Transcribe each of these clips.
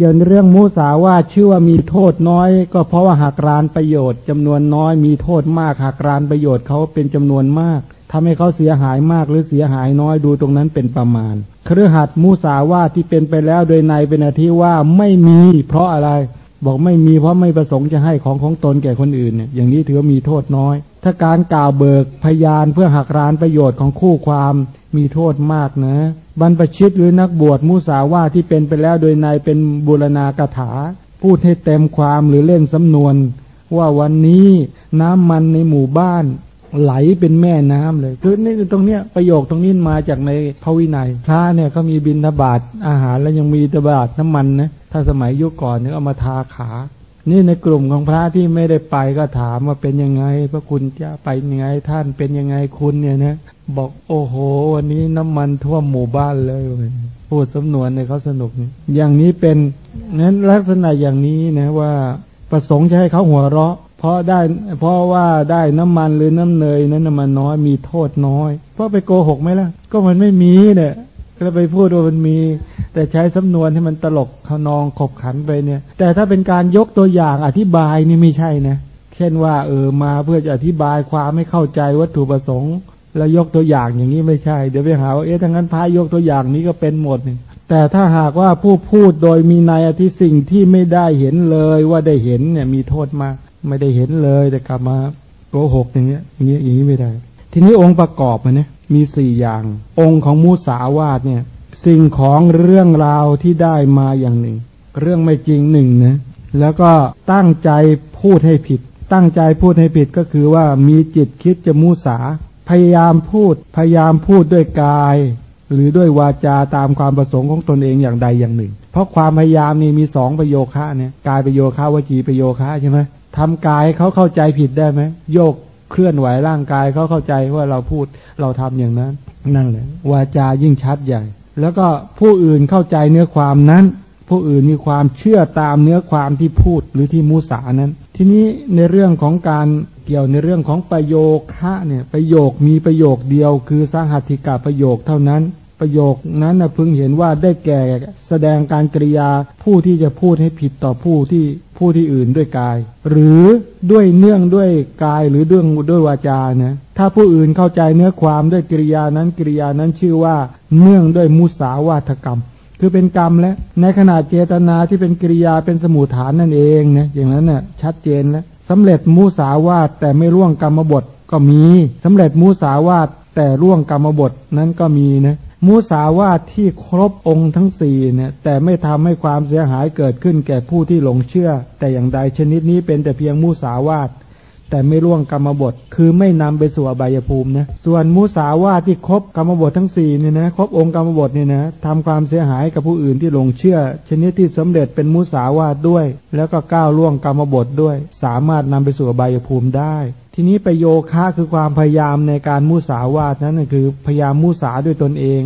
เกี่ยวในเรื่องมุสาวาชื่อว่ามีโทษน้อย ก็เพราะว่าหากรานประโยชน์จำนวนน้อยมีโทษมาก หากรานประโยชน์เขาเป็นจำนวนมากทำให้เขาเสียหายมากหรือเสียหายน้อยดูตรงนั้นเป็นประมาณเครือหัดมุสาวาที่เป็นไปแล้วโดยในเป็นอาทิว่าไม่มี เพราะอะไร บอกไม่มีเพราะไม่ประสงค์จะให้ของของตนแก่คนอื่นเนี่ยอย่างนี้ถือว่ามีโทษน้อย ถ้าการกล่าวเบิกพยานเพื่อหักรานประโยชน์ของคู่ความมีโทษมากนะ บรรพชิตหรือนักบวชมุสาวาที่เป็นไปแล้วโดยในเป็นบุรณากถา พูดให้เต็มความหรือเล่นสำนวน ว่าวันนี้น้ำมันในหมู่บ้าน ไหลเป็นแม่น้ำเลยคือนี่ตรงเนี้ยประโยคตรงนี้มาจากในพระวินัยพระเนี่ยเขามีบินทบาทอาหารแล้วยังมีตบาทน้ำมันนะถ้าสมัยยุคก่อนเนี่ยเอามาทาขา นี่ในกลุ่มของพระที่ไม่ได้ไปก็ถามว่าเป็นยังไง พระคุณจะไปยังไงท่านเป็นยังไงคุณเนี่ยนะบอกโอ้โห วันนี้น้ำมันท่วมหมู่บ้านเลยพูดสำนวนในเขาสนุกอย่างนี้เป็นนั้นลักษณะอย่างนี้นะว่าประสงค์จะให้เขาหัวเราะ เพราะได้ เพราะว่าได้น้ำมันหรือน้ำเนยนั้นมันน้อยมีโทษน้อย เพราะไปโกหกไหมล่ะ ก็มันไม่มีเนี่ยก็ไปพูดว่ามันมี แต่ใช้สำนวนให้มันตลกขนองขบขันไปเนี่ย แต่ถ้าเป็นการยกตัวอย่างอธิบายนี่ไม่ใช่นะเช่นว่าเออมาเพื่อจะอธิบายความไม่เข้าใจวัตถุประสงค์ แล้วยกตัวอย่างอย่างนี้ไม่ใช่ เดี๋ยวไปหาว่าเอ๊ะทั้งนั้นพายยกตัวอย่างนี้ก็เป็นหมดนี่แต่ถ้าหากว่าผู้พูดโดยมีในอธิสิ่งที่ไม่ได้เห็นเลยว่าได้เห็นเนี่ยมีโทษมาก ไม่ได้เห็นเลยแต่กลับมาโกหกอย่างเงี้ยอย่างเงี้ยอย่างนี้ไม่ได้ ทีนี้องค์ประกอบมันเนี่ยมีสี่อย่าง องค์ของมูสาวาดเนี่ย สิ่งของเรื่องราวที่ได้มาอย่างหนึ่ง เรื่องไม่จริงหนึ่งนะแล้วก็ตั้งใจพูดให้ผิด ตั้งใจพูดให้ผิดก็คือว่ามีจิตคิดจะมูสา พยายามพูด พยายามพูดด้วยกาย หรือด้วยวาจาตามความประสงค์ของตนเองอย่างใดอย่างหนึ่ง เพราะความพยายามนี่มีสองประโยคะเนี่ยกายประโยคะวจีประโยคะใช่ไหม ทำกายเขาเข้าใจผิดได้ไหมโยกเคลื่อนไหวร่างกายเขาเข้าใจว่าเราพูดเราทำอย่างนั้น นั่นแหละวาจายิ่งชัดใหญ่ แล้วก็ผู้อื่นเข้าใจเนื้อความนั้น ผู้อื่นมีความเชื่อตามเนื้อความที่พูดหรือที่มูสานั้น ทีนี้ในเรื่องของการเกี่ยวในเรื่องของประโยคะเนี่ยประโยคมีประโยคเดียวคือสหัตถิกาประโยคเท่านั้น ประโยคนั้นนะพึงเห็นว่าได้แก่แสดงการกริยาผู้ที่จะพูดให้ผิดต่อผู้ที่ผู้ที่อื่นด้วยกาย หรือด้วยเนื่องด้วยกายหรือเรื่องด้วยวาจานะถ้าผู้อื่นเข้าใจเนื้อความด้วยกริยานั้นกริยานั้นชื่อว่าเนื่องด้วยมุสาวาทกรรม คือเป็นกรรมและในขณะเจตนาที่เป็นกริยาเป็นสมุทฐานนั่นเองนะอย่างนั้นนะ่ะชัดเจนแล้วสำเร็จมุสาวาทแต่ไม่ร่วงกรรมบทก็มีสำเร็จมุสาวาทแต่ร่วงกรรมบทนั้นก็มีนะ มุสาวาทที่ครบองค์ทั้งสี่เนี่ยแต่ไม่ทำให้ความเสียหายเกิดขึ้นแก่ผู้ที่หลงเชื่อ แต่อย่างใดชนิดนี้เป็นแต่เพียงมุสาวาทแต่ไม่ล่วงกรรมบท คือไม่นำไปสู่อบายภูมินะส่วนมุสาวาทที่ครบกรรมบททั้งสี่เนี่ยนะครบองค์กรรมบทเนี่ยนะทำความเสียหายกับผู้อื่นที่หลงเชื่อ ชนิดที่สำเร็จเป็นมุสาวาทด้วย แล้วก็ก้าวล่วงกรรมบทด้วย สามารถนำไปสู่อบายภูมิได้ ทีนี้ประโยคะคือความพยายามในการมุสาวาทนั้นคือพยายามมุสาด้วยตนเอง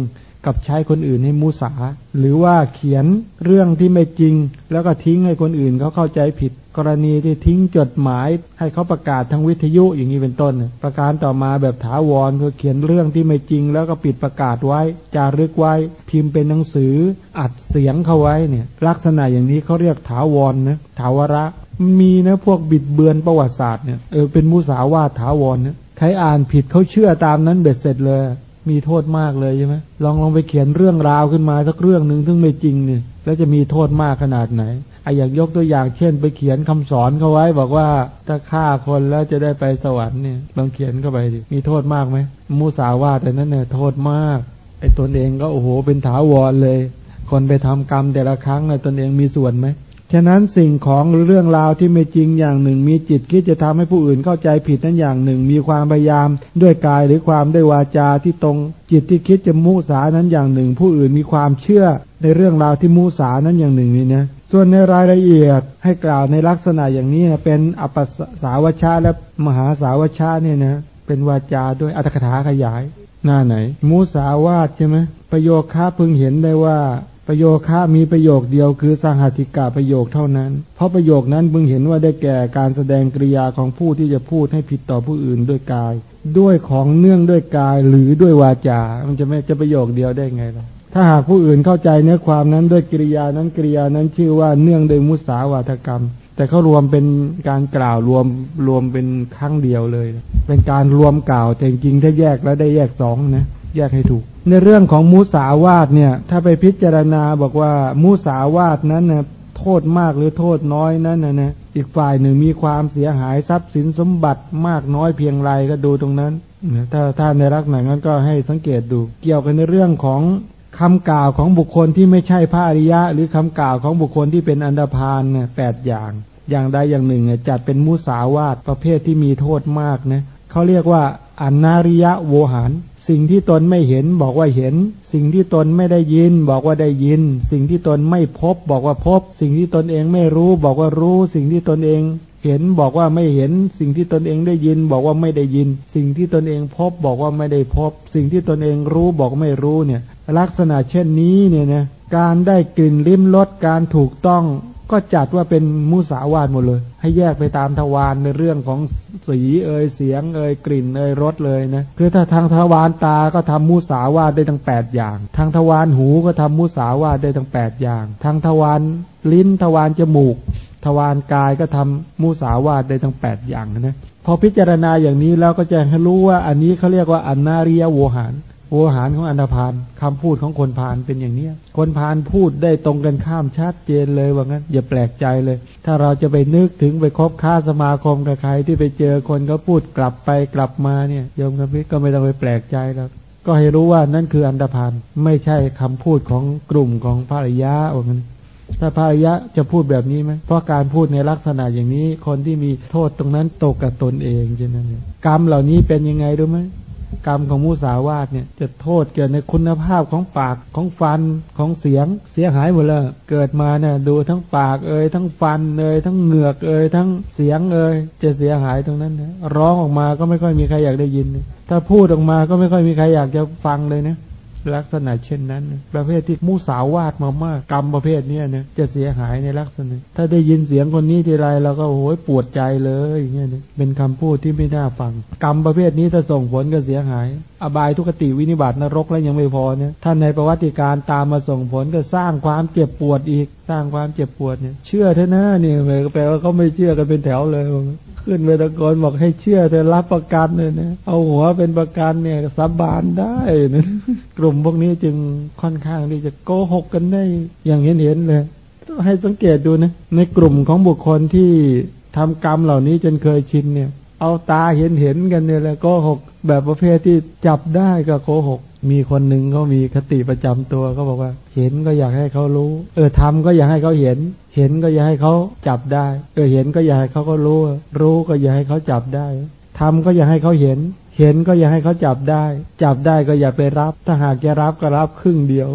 กับใช้คนอื่นให้มุสา หรือว่าเขียนเรื่องที่ไม่จริง แล้วก็ทิ้งให้คนอื่นเขาเข้าใจผิด กรณีที่ทิ้งจดหมายให้เขาประกาศทางวิทยุอย่างนี้เป็นต้น ประการต่อมาแบบถาวรคือเขียนเรื่องที่ไม่จริง แล้วก็ปิดประกาศไว้ จารึกไว้ พิมพ์เป็นหนังสืออัดเสียงเข้าไว้เนี่ยลักษณะอย่างนี้เขาเรียกถาวรนะถาวระ มีนะพวกบิดเบือนประวัติศาสตร์เนี่ยเออเป็นมุสาวาทถาวรเนี่ยใครอ่านผิดเขาเชื่อตามนั้นเบ็ดเสร็จเลย มีโทษมากเลยใช่ไหมลองลองไปเขียนเรื่องราวขึ้นมาสักเรื่องหนึ่งซึ่งไม่จริงเนี่ยแล้วจะมีโทษมากขนาดไหนไอ้อย่างยกตัวอย่างเช่น ไปเขียนคำสอนเขาไว้ บอกว่าถ้าฆ่าคนแล้วจะได้ไปสวรรค์เนี่ยลองเขียนเข้าไปดิมีโทษมากไหมมูสาวาแต่นั้นเนี่ยโทษมากไอ้ตนเองก็โอ้โหเป็นถาวรเลย คนไปทำกรรมแต่ละครั้งเนี่ยตนเองมีส่วนไหม ฉะนั้นสิ่งของหรือเรื่องราวที่ไม่จริงอย่างหนึ่ง มีจิตคิดจะทำให้ผู้อื่นเข้าใจผิดนั้นอย่างหนึ่ง มีความพยายามด้วยกายหรือความด้วยวาจาที่ตรง จิตที่คิดจะมุสานั้นอย่างหนึ่ง ผู้อื่นมีความเชื่อในเรื่องราวที่มุสานั้นอย่างหนึ่งนี่นะส่วนในรายละเอียดให้กล่าวในลักษณะอย่างนี้เป็นอปัสสาวชาและมหาสาวชาเนี่ยนะเป็นวาจาด้วยอัตถกถาขยาย หน้าไหน มุสาวาทใช่ไหมประโยคค้าพึงเห็นได้ว่า ประโยคะมีประโยคเดียวคือสหัติกะประโยคเท่านั้น เพราะประโยคนั้นบึงเห็นว่าได้แก่การแสดงกริยาของผู้ที่จะพูดให้ผิดต่อผู้อื่นด้วยกาย ด้วยของเนื่องด้วยกายหรือด้วยวาจา มันจะไม่จะประโยคเดียวได้ไงล่ะ ถ้าหากผู้อื่นเข้าใจเนื้อความนั้นด้วยกริยานั้นกริยานั้นชื่อว่าเนื่องโดยมุสาวาทกรรม แต่เขารวมเป็นการกล่าวรวมรวมเป็นครั้งเดียวเลย เป็นการรวมกล่าวแต่จริงถ้าแยกแล้วได้แยกสองนะ แยกให้ถูก ในเรื่องของมุสาวาทเนี่ย ถ้าไปพิจารณาบอกว่ามุสาวาทนั้นนะโทษมากหรือโทษน้อยนั้นนะนะอีกฝ่ายหนึ่งมีความเสียหายทรัพย์สินสมบัติมากน้อยเพียงไรก็ดูตรงนั้นถ้าถ้าในรักษณะนั้นก็ให้สังเกตดู เกี่ยวกันในเรื่องของคำกล่าวของบุคคลที่ไม่ใช่พระอริยะ หรือคำกล่าวของบุคคลที่เป็นอันดพานเนี่ยแปดอย่าง อย่างใดอย่างหนึ่งจัดเป็นมุสาวาทประเภทที่มีโทษมากนะ เขาเรียกว่าอนาริยะโวหาร สิ่งที่ตนไม่เห็นบอกว่าเห็น สิ่งที่ตนไม่ได้ยิน บอกว่าได้ยิน สิ่งที่ตนไม่พบ บอกว่าพบ สิ่งที่ตนเองไม่รู้ บอกว่ารู้ สิ่งที่ตนเองเห็นบอกว่าไม่เห็น สิ่งที่ตนเองได้ยิน บอกว่าไม่ได้ยิน สิ่งที่ตนเองพบบอกว่าไม่ได้พบ สิ่งที่ตนเองรู้บอกไม่รู้เนี่ย ลักษณะเช่นนี้เนี่ยนะการได้กลิ่นลิ้มรสการถูกต้อง ก็จัดว่าเป็นมุสาวาทหมดเลย ให้แยกไปตามทวารในเรื่องของสีเอ่ยเสียงเอ่ยกลิ่นเอ่ยรสเลยนะคือถ้าทางทวารตาก็ทำมุสาวาทได้ทั้งแปดอย่าง ทางทวารหูก็ทำมุสาวาทได้ทั้งแปดอย่าง ทางทวารลิ้นทวารจมูก ทวารกายก็ทำมุสาวาทได้ทั้งแปดอย่างนะพอพิจารณาอย่างนี้แล้วก็จะให้รู้ว่าอันนี้เขาเรียกว่าอนาริยโวหาร โอหารของอันธพาลคำพูดของคนพาลเป็นอย่างเนี้ย คนพาลพูดได้ตรงกันข้ามชัดเจนเลยว่างั้น อย่าแปลกใจเลย ถ้าเราจะไปนึกถึงไปคบค้าสมาคมกับใครที่ไปเจอคนเขาพูดกลับไปกลับมาเนี่ยโยมกับพี่ก็ไม่ต้องไปแปลกใจแล้วก็ให้รู้ว่านั่นคืออันธพาลไม่ใช่คำพูดของกลุ่มของภรรยาว่างั้นถ้าภรรยาจะพูดแบบนี้ไหม เพราะการพูดในลักษณะอย่างนี้ คนที่มีโทษตรงนั้นตกกับตนเองใช่ไหมกรรมเหล่านี้เป็นยังไงรู้ไหม กรรมของมุสาวาทเนี่ยจะโทษเกิดในคุณภาพของปากของฟันของเสียงเสียหายหมดเลยเกิดมาเนี่ยดูทั้งปากเอ่ยทั้งฟันเอ่ยทั้งเหงือกเอ่ยทั้งเสียงเอ่ยจะเสียหายตรงนั้นนะร้องออกมาก็ไม่ค่อยมีใครอยากได้ยิน ถ้าพูดออกมาก็ไม่ค่อยมีใครอยากจะฟังเลยนะ ลักษณะเช่นนั้น ประเภทที่มุสาวาทมามากกรรมประเภทนี้เนี่ยจะเสียหายในลักษณะ ถ้าได้ยินเสียงคนนี้ทีไรเราก็โอ้ยปวดใจเลยอย่างเงี้ยเป็นคำพูดที่ไม่น่าฟัง กรรมประเภทนี้ถ้าส่งผลก็เสียหาย อบายทุกติวินิบาตนรกแล้วยังไม่พอเนี่ยท่านในประวัติการตามมาส่งผลก็สร้างความเจ็บปวดอีก สร้างความเจ็บปวดเนี่ยเชื่อเถอะนะเนี่ยแปลว่าเขาไม่เชื่อกันเป็นแถวเลย ขึ้นไปตะโกนบอกให้เชื่อแต่รับประกันเลยนะเอาหัวเป็นประกันเนี่ยสาบานได้นะกลุ่มพวกนี้จึงค่อนข้างที่จะโกหกกันได้อย่างเห็นเห็นเลยให้สังเกตดูนะในกลุ่มของบุคคลที่ทำกรรมเหล่านี้จนเคยชินเนี่ย เอาตาเห็นเห็นกันเนี่ยแหละโกหก แบบประเภทที่จับได้ก็โกหก มีคนหนึ่งเขามีคติประจำตัวเขาบอกว่า เห็นก็อยากให้เขารู้ เออทำก็อยากให้เขาเห็น เห็นก็อยากให้เขาจับได้ เออเห็นก็อยากให้เขาก็รู้ รู้ก็อยากให้เขาจับได้ทำก็อยากให้เขาเห็น เห็นก็อย่าให้เขาจับได้ จับได้ก็อย่าไปรับ ถ้าหากจะรับก็รับครึ่งเดียว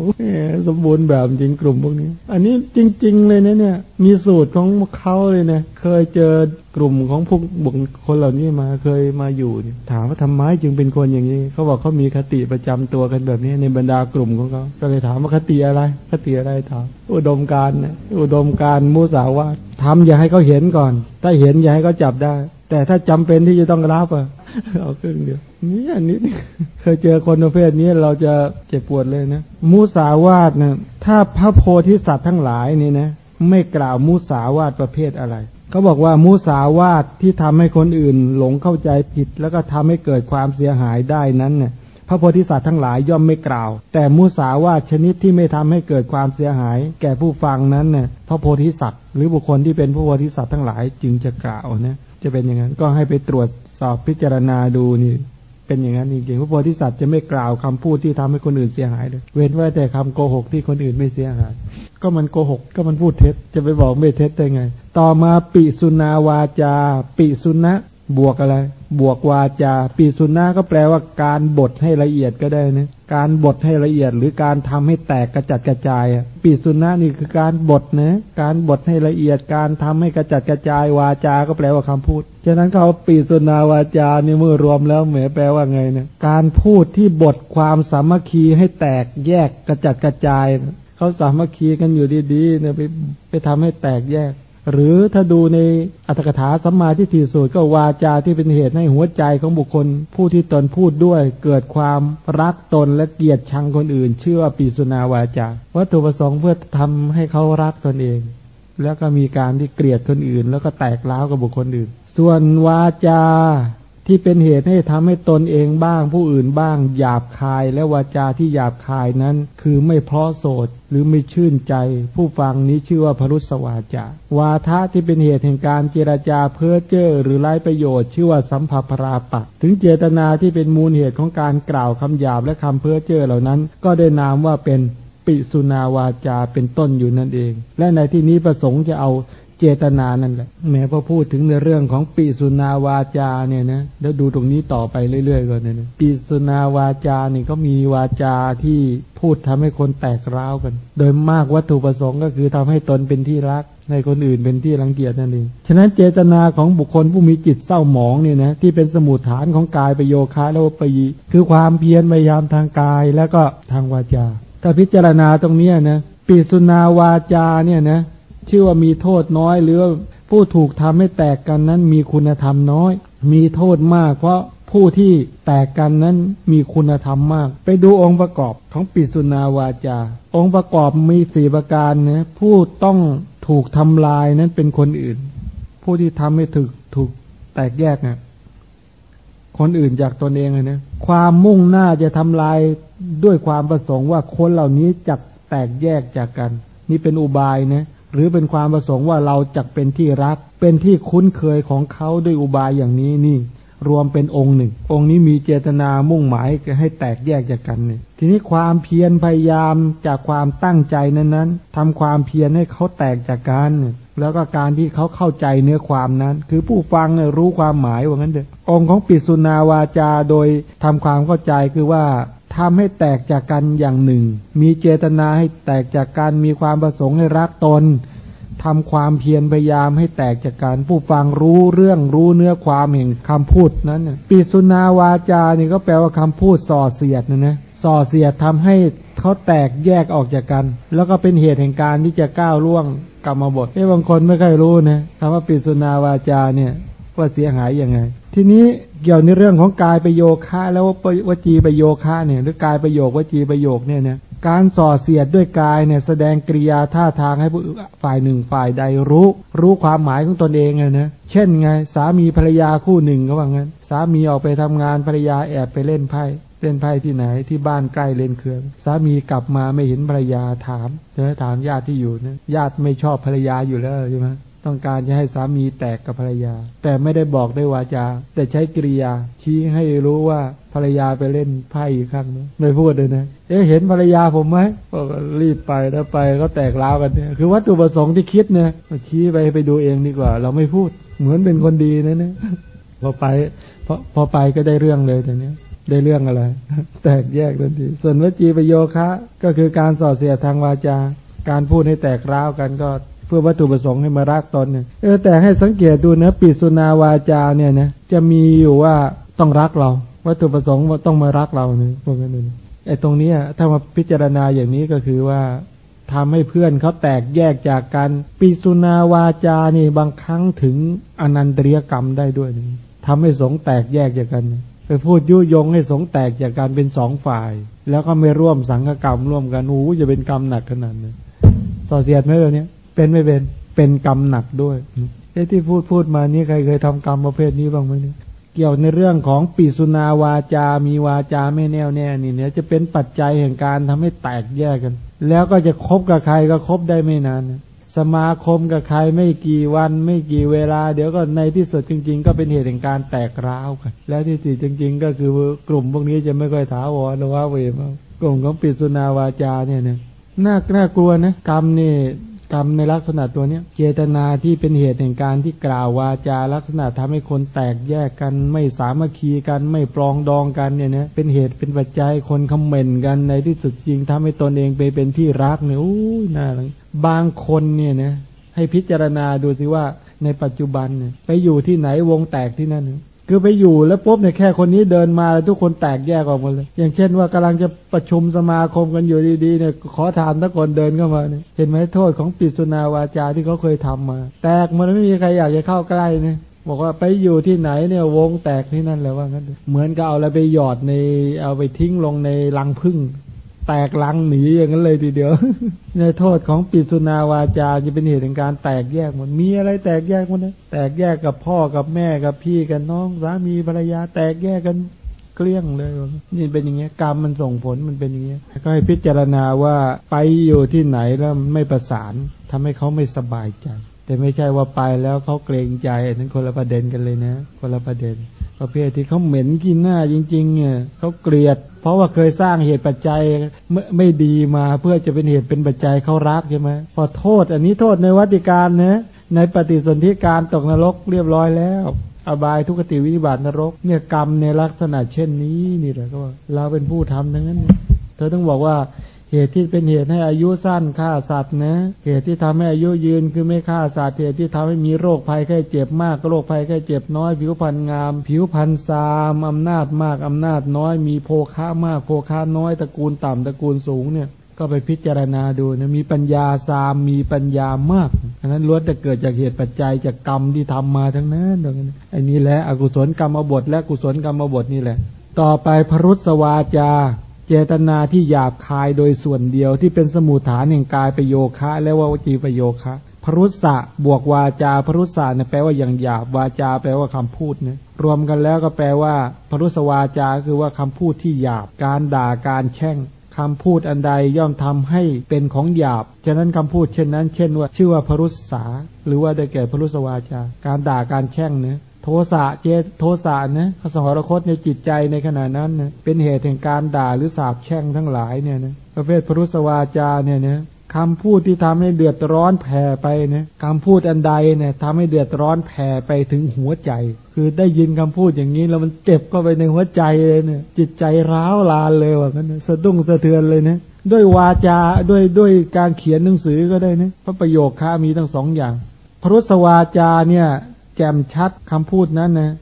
สมบูรณ์แบบจริงกลุ่มพวกนี้ อันนี้จริง ๆ เลยนะเนี่ย มีสูตรของเขาเลยนะเคยเจอกลุ่มของพวกบุคคลเหล่านี้มาเคยมาอยู่ ถามว่าทำไมจึงเป็นคนอย่างนี้ เขาบอกเขามีคติประจำตัวกันแบบนี้ในบรรดากลุ่มของเขาก็เลยถามว่าคติอะไร คติอะไรถามอุดมการนะอุดมการมุสาวาททำอย่าให้เขาเห็นก่อน ถ้าเห็นอย่าให้เขาจับได้ แต่ถ้าจำเป็นที่จะต้องรับอะ เอาครึ่งเดียวนี่อันนี้เคยเจอคนประเภทนี้เราจะเจ็บปวดเลยนะมุสาวาทนะถ้าพระโพธิสัตว์ทั้งหลายนี่นะไม่กล่าวมุสาวาทประเภทอะไรเขาบอกว่ามุสาวาทที่ทำให้คนอื่นหลงเข้าใจผิด แล้วก็ทำให้เกิดความเสียหายได้นั้นเนี่ย พระโพธิสัตว์ทั้งหลายย่อมไม่กล่าว แต่มุสาวาชนิดที่ไม่ทำให้เกิดความเสียหาย แก่ผู้ฟังนั้นเนี่ยพระโพธิสัตว์ หรือบุคคลที่เป็นพระโพธิสัตว์ทั้งหลายจึงจะกล่าวนะจะเป็นอย่างนั้นก็ให้ไปตรวจสอบพิจารณาดูนี่เป็นอย่างนั้นจริงๆพระโพธิสัตว์จะไม่กล่าวคำพูดที่ทำให้คนอื่นเสียหายเลย เว้นไว้แต่คำโกหกที่คนอื่นไม่เสียหาย ก็มันโกหก ก็มันพูดเท็จ จะไปบอกไม่เท็จได้ไง ต่อมาปิสุนาวาจา ปิสุนะบวกอะไร บวกวาจา ปีสุนาก็แปลว่าการบดให้ละเอียดก็ได้นะการบดให้ละเอียด หรือการทำให้แตกกระจัดกระจายอะปีสุนานี่คือการบดนะการบดให้ละเอียด การทำให้กระจัดกระจายวาจา ก็แปลว่าคำพูดฉะนั้นเขาปีสุนาวาจานี่เมื่อรวมแล้วแหมแปลว่าไงเนะการพูดที่บดความสามัคคีให้แตกแยกกระจัดกระจายเขาสามัคคีกันอยู่ดีๆเนี่ยไปไปทำให้แตกแยก หรือถ้าดูในอัตถกถาสัมมาทิฏฐิสูตรก็วาจาที่เป็นเหตุให้หัวใจของบุคคล ผู้ที่ตนพูดด้วย เกิดความรักตนและเกลียดชังคนอื่น เชื่อปีสุนาวาจาวัตถุประสงค์เพื่อทำให้เขารักตนเอง แล้วก็มีการที่เกลียดคนอื่น แล้วก็แตกล้าวกับบุคคลอื่น ส่วนวาจา ที่เป็นเหตุให้ทำให้ตนเองบ้างผู้อื่นบ้าง หยาบคายและวาจาที่หยาบคายนั้น คือไม่เพราะโสดหรือไม่ชื่นใจ ผู้ฟังนี้ชื่อว่าพรุสวาจาวาทะที่เป็นเหตุแห่งการเจรจาเพ้อเจ้อหรือไร้ประโยชน์ ชื่อว่าสัมภพราปะ ถึงเจตนาที่เป็นมูลเหตุของการกล่าวคำหยาบและคำเพ้อเจ้อเหล่านั้น ก็ได้นามว่าเป็นปิสุนาวาจาเป็นต้นอยู่นั่นเอง และในที่นี้ประสงค์จะเอา เจตนานั่นแหละ แม้พอพูดถึงในเรื่องของปีสุนาวาจาเนี่ยนะแล้วดูตรงนี้ต่อไปเรื่อยๆก่อนเนี่ยปีสุนาวาจานี่ก็มีวาจาที่พูดทำให้คนแตกร้าวกัน โดยมากวัตถุประสงค์ก็คือทำให้ตนเป็นที่รักในคนอื่นเป็นที่รังเกียจนั่นเอง ฉะนั้นเจตนาของบุคคลผู้มีจิตเศร้าหมองเนี่ยนะที่เป็นสมุดฐานของกายประโยคะแล้วปยีคือความเพียรพยายามทางกายแล้วก็ทางวาจา ถ้าพิจารณาตรงนี้นะปีสุนาวาจาเนี่ยนะ ชื่อว่ามีโทษน้อย หรือผู้ถูกทำให้แตกกันนั้นมีคุณธรรมน้อย มีโทษมากเพราะผู้ที่แตกกันนั้นมีคุณธรรมมาก ไปดูองค์ประกอบของปิสุนาวาจา องค์ประกอบมีสี่ประการนะผู้ต้องถูกทำลายนั้นเป็นคนอื่น ผู้ที่ทำให้ถูกถูกแตกแยกนะคนอื่นจากตนเองเลยนะความมุ่งหน้าจะทำลายด้วยความประสงค์ว่าคนเหล่านี้จะแตกแยกจากกัน นี่เป็นอุบายนะ หรือเป็นความประสงค์ว่าเราจะเป็นที่รัก เป็นที่คุ้นเคยของเขาด้วยอุบายอย่างนี้นี่ รวมเป็นองค์หนึ่ง องค์นี้มีเจตนามุ่งหมายให้แตกแยกจากกันนี่ทีนี้ความเพียรพยายามจากความตั้งใจนั้นนั้นทำความเพียรให้เขาแตกจากกันแล้วก็การที่เขาเข้าใจเนื้อความนั้น คือผู้ฟังเนี่ยรู้ความหมายว่างั้นเถอะองค์ของปิสุนาวาจาโดยทำความเข้าใจคือว่า ทำให้แตกจากกันอย่างหนึ่ง มีเจตนาให้แตกจากกันมีความประสงค์ให้รักตนทำความเพียรพยายามให้แตกจากกันผู้ฟังรู้เรื่องรู้เนื้อความแห่งคำพูดนั้นปิสุนาวาจานี่ก็แปลว่าคำพูดส่อเสียดนะนะส่อเสียดทำให้เขาแตกแยกออกจากกัน แล้วก็เป็นเหตุแห่งการที่จะก้าวล่วงกรรมบทไอ้บางคนไม่เคยรู้นะคำว่าปิสุนาวาจาเนี่ยว่าเสียหายยังไง ทีนี้เกี่ยวในเรื่องของกายประโยคะแล้ววจีประโยคะเนี่ยหรือกายประโยควจีประโยคเนี่ยเนี่ยการส่อเสียดด้วยกายเนี่ยแสดงกริยาท่าทางให้ผู้ฝ่ายหนึ่งฝ่ายใดรู้ รู้ความหมายของตนเองไงนะเช่นไง สามีภรรยาคู่หนึ่งก็ว่างั้น สามีออกไปทำงานภรรยาแอบไปเล่นไพ่เล่นไพ่ที่ไหนที่บ้านใกล้เล่นเครื่อง สามีกลับมาไม่เห็นภรรยาถามเธอถามญาติที่อยู่นะญาติไม่ชอบภรรยาอยู่แล้วใช่ไหม ต้องการจะให้สามีแตกกับภรรยา แต่ไม่ได้บอกได้วาจา แต่ใช้กริยา ชี้ให้รู้ว่าภรรยาไปเล่นไพ่อีกครั้งนึงไม่พูดเลยนะเอ๊ะเห็นภรรยาผมไหมบอกรีบไปแล้วไปก็แตกล้าวกันเนี่ยคือวัตถุประสงค์ที่คิดเนี่ยชี้ไปไปดูเองดีกว่า เราไม่พูด เหมือนเป็นคนดีนะเนี่ยพอไปพอพอไปก็ได้เรื่องเลยแต่เนี้ยได้เรื่องอะไร แตกแยกทันทีส่วนวจีประโยคะ ก็คือการส่อเสียทางวาจา การพูดให้แตกร้าวกันก็ เพื่อวัตถุประสงค์ให้มารักตนเนี่ยเออแต่ให้สังเกตดูนะปิสุนาวาจาเนี่ยนะจะมีอยู่ว่าต้องรักเรา วัตถุประสงค์ต้องมารักเราเนี่ยพวกนั้นไอ้ตรงนี้ถ้ามาพิจารณาอย่างนี้ก็คือว่าทำให้เพื่อนเขาแตกแยกจากกันปิสุนาวาจานี่บางครั้งถึงอนันตริยกรรมได้ด้วยนทำให้สงแตกแยกจากกัน ไปพูดยุยงให้สงแตกจากการเป็นสองฝ่าย แล้วก็ไม่ร่วมสังฆกรรมร่วมกันโอ้จะเป็นกรรมหนักขนาดนี้ส่อเสียดไหมแบบนี้ เป็นไม่เป็นเป็นกรรมหนักด้วยเอ้ที่พูดพูดมานี้ใครเคยทำกรรมประเภทนี้บ้างไหมเนี่ยเกี่ยวในเรื่องของปีสุนาวาจา มีวาจาไม่แน่วแน่นี่เนี่ยจะเป็นปัจจัยแห่งการทำให้แตกแยกกัน แล้วก็จะคบกับใครก็คบได้ไม่นาน สมาคมกับใครไม่กี่วันไม่กี่เวลา เดี๋ยวก็ในที่สุดจริง ๆ ก็เป็นเหตุแห่งการแตกร้าวกัน แล้วที่สุดจริง ๆ ก็คือกลุ่มพวกนี้จะไม่ค่อยถาวรหรือว่าเวมกลุ่มของปิสุนาวาจาเนี่ยเนี่ยน่าน่ากลัวนะกรรมนี่ กรรมในลักษณะตัวเนี้ยเจตนาที่เป็นเหตุแห่งการที่กล่าววาจาลักษณะทำให้คนแตกแยกกัน ไม่สามัคคีกันไม่ปรองดองกันเนี่ยนะเป็นเหตุเป็นปัจจัยคนคอมเมนต์กันในที่สุดจริงทำให้ตนเองไปเป็นที่รักเนี่ยโอ้ยน่าบางคนเนี่ยนะให้พิจารณาดูสิว่าในปัจจุบันเนี่ยไปอยู่ที่ไหนวงแตกที่นั่น คือไปอยู่แล้วปุ๊บเนี่ยแค่คนนี้เดินมาทุกคนแตกแยกออกหมดเลย อย่างเช่นว่ากำลังจะประชุมสมาคมกันอยู่ดีๆเนี่ยขอทานตะคนเดินเข้ามาเนี่ยเห็นไหมโทษของปิสุนาวาจาที่เขาเคยทำมา แตกมันไม่มีใครอยากจะเข้าใกล้เนี่ยบอกว่าไปอยู่ที่ไหนเนี่ยวงแตกที่นั่นเลยว่างั้นเหมือนกับเอาอะไรไปหยอดในเอาไปทิ้งลงในลังพึ่ง แตกลังหนีอย่างนั้นเลยทีเดียว ในโทษของปิสุนาวาจาจะเป็นเหตุแห่งการแตกแยกหมดมีอะไรแตกแยกหมดนะแตกแยกกับพ่อกับแม่กับพี่กับน้องสามีภรรยา แตกแยกกันเกลี้ยงเลยนี่เป็นอย่างเงี้ยกรรมมันส่งผลมันเป็นอย่างเงี้ยก็ให้พิจารณาว่าไปอยู่ที่ไหนแล้วไม่ประสานทำให้เขาไม่สบายใจ แต่ไม่ใช่ว่าไปแล้วเขาเกรงใจนั้นคนละประเด็นกันเลยนะ คนละประเด็น ประเภทที่เขาเหม็นกินหน้าจริงๆเนี่ยเขาเกลียด เพราะว่าเคยสร้างเหตุปัจจัยไม่ไม่ดีมาเพื่อจะเป็นเหตุเป็นปัจจัยเขารักใช่ไหมพอโทษ อันนี้โทษในวัติการนะในปฏิสนธิการตกนรกเรียบร้อยแล้ว อบายทุกขติวิบัตินรก เนี่ยกรรมในลักษณะเช่นนี้นี่แหละก็ว่าเราเป็นผู้ทำทั้งนั้น เธอต้องบอกว่า เหตุที่เป็นเหตุให้อายุสั้นฆ่าสัตว์นะเหตุที่ทำให้อายุยืนคือไม่ฆ่าสัตว์เหตุที่ทำให้มีโรคภัยแค่เจ็บมากโรคภัยแค่เจ็บน้อย ผิวพรรณงาม ผิวพรรณซามอำนาจมากอำนาจน้อย มีโภคะมากโภคะน้อยตระกูลต่ำตระกูลสูงเนี่ยก็ไปพิจารณาดูนะมีปัญญาซามมีปัญญามากอันนั้นล้วนแต่เกิดจากเหตุปัจจัยจากกรรมที่ทำมาทั้งนั้นตรงนั้นอันนี้แหละอกุศลกรรมบทและกุศลกรรมบทนี่แหละ ต่อไปพรุษวาจา เจตนาที่หยาบคายโดยส่วนเดียวที่เป็นสมุทฐานแห่งกายประโยคะและว่าวจีประโยคะพรุษะบวกวาจาพรุษะเนี่ยแปลว่าอย่างหยาบวาจา แปลว่าคำพูดเนี่ยรวมกันแล้วก็แปลว่าพรุษวาจาคือว่าคำพูดที่หยาบการด่าการแช่งคำพูดอันใดย่อมทำให้เป็นของหยาบ ฉะนั้นคำพูดเช่นนั้น เช่นว่าชื่อว่าพรุษสาหรือว่าได้แก่พรุษวาจา การด่าการแช่งเนี่ย ทสะเจโทสะนะสหรคตในจิตใจในขณะนั้นนะเป็นเหตุแห่งการด่าหรือสาบแช่งทั้งหลายเนี่ยนะประเภทพรุษวาจาเนี่ยนะคำพูดที่ทำให้เดือดร้อนแผ่ไปนะคำพูดอันใดเนี่ยทำให้เดือดร้อนแผ่ไปถึงหัวใจ คือได้ยินคำพูดอย่างนี้แล้วมันเจ็บเข้าไปในหัวใจเลยเนี่ยจิตใจร้าวลานเลยว่างั้นสะดุ้งสะเทือนเลยนะด้วยวาจาด้วยด้วยการเขียนหนังสือก็ได้นะเพราะประโยคค้ามีทั้งสองอย่างพรุษวาจาเนี่ย แจ่มชัดคำพูดนั้นนะ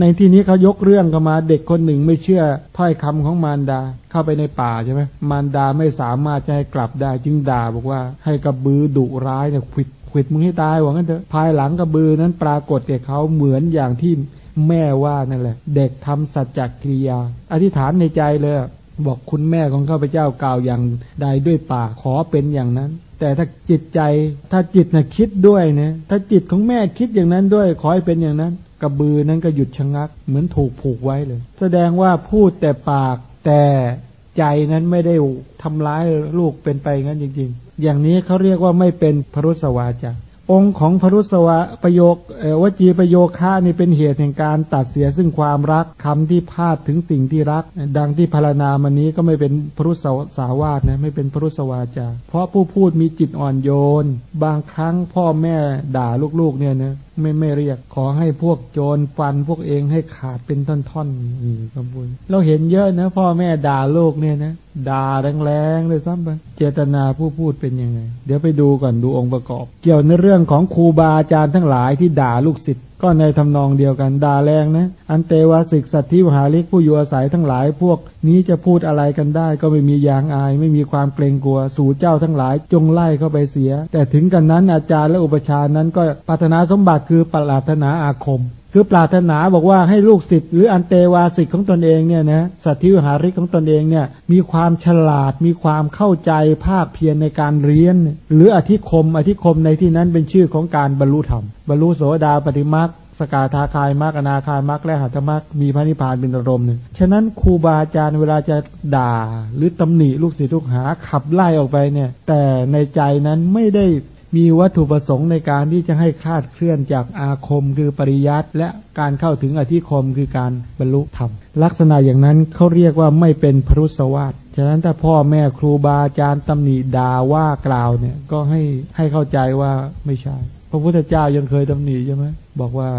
ในที่นี้เขายกเรื่องกันมาเด็กคนหนึ่งไม่เชื่อถ้อยคำของมารดาเข้าไปในป่าใช่ไหมมารดาไม่สามารถจะให้กลับได้จึงด่าบอกว่าให้กระบือดุร้ายเนี่ยขิดขิดมึงให้ตายหวังกันเถอะภายหลังกระบือนั้นปรากฏแก่เขาเหมือนอย่างที่แม่ว่านั่นแหละ เด็กทำสัจจกิริยา อธิษฐานในใจเลยบอกคุณแม่ของข้าพเจ้ากล่าวอย่างใดด้วยปากขอเป็นอย่างนั้น แต่ถ้าจิตใจ ถ้าจิตนะคิดด้วยนะถ้าจิตของแม่คิดอย่างนั้นด้วย ขอให้เป็นอย่างนั้น กระบือนั้นก็หยุดชะงัก เหมือนถูกผูกไว้เลย แสดงว่าพูดแต่ปาก แต่ใจนั้นไม่ได้ทำร้ายลูกเป็นไปงั้นจริง ๆ อย่างนี้เขาเรียกว่าไม่เป็นพรุสวาจา องค์ของพรุสวะประโยควจีประโยค่านี่เป็นเหตุแห่งการตัดเสียซึ่งความรักคำที่พาดถึงสิ่งที่รัก ดังที่พารณามันนี้ก็ไม่เป็นพรุษสาวาสนะไม่เป็นพรุสวาจาเพราะผู้พูดมีจิตอ่อนโยน บางครั้งพ่อแม่ด่าลูกๆเนี่ยนะไม่ไม่เรียกขอให้พวกโจรฟันพวกเองให้ขาดเป็นท่อนๆนี่คำพูดเราเห็นเยอะนะพ่อแม่ด่าลูกเนี่ยนะด่าแรงๆเลยซ้ำไปเจตนาผู้พูดเป็นยังไง เดี๋ยวไปดูก่อนดูองค์ประกอบ เกี่ยวในเรื่องของครูบาอาจารย์ทั้งหลายที่ด่าลูกศิษย์ ก็ในทำนองเดียวกันด่าแรงนะ อันเตวาสิกสัตธิวหาลิกผู้อยู่อาศัยทั้งหลาย พวกนี้จะพูดอะไรกันได้ ก็ไม่มียางอาย ไม่มีความเกรงกลัว สู่เจ้าทั้งหลาย จงไล่เข้าไปเสีย แต่ถึงกันนั้นอาจารย์และอุปชานั้นก็ปรารถนาสมบัติคือปรารถนาอาคม คือปรารถนาบอกว่าให้ลูกศิษย์หรืออันเตวาสิกของตนเองเนี่ยนะสัตธิวหาริกของตนเองเนี่ยมีความฉลาด มีความเข้าใจภาคเพียรในการเรียน หรืออธิคม อธิคมในที่นั้นเป็นชื่อของการบรรลุธรรมบรรลุโสดาปฏิมักสกาทาคายมรรคอนาคายมรรคและหัตถมรรคมีพระนิพพานเป็นอารมณ์หนึ่งฉะนั้นครูบาอาจารย์เวลาจะด่า หรือตำหนิลูกศิษย์ลูกหาขับไล่ออกไปเนี่ยแต่ในใจนั้นไม่ได้ มีวัตถุประสงค์ในการที่จะให้คาดเคลื่อนจากอาคมคือปริยัติและการเข้าถึงอธิคมคือการบรรลุธรรม ลักษณะอย่างนั้นเขาเรียกว่าไม่เป็นพรุสวาสฉะนั้นถ้าพ่อแม่ครูบาอาจารย์ตำหนิด่าว่ากล่าวเนี่ยก็ให้ให้เข้าใจว่าไม่ใช่ พระพุทธเจ้ายังเคยตำหนิใช่ไหมบอกว่า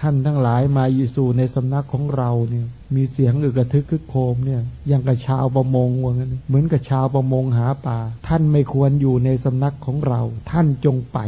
ท่านทั้งหลายมาอยู่สู่ในสำนักของเราเนี่ย มีเสียงอึกระทึกคึกโคมเนี่ยยังกับชาวประมงว่างั้นเหมือนกับชาวประมงหาป่าท่านไม่ควรอยู่ในสำนักของเรา ท่านจงไป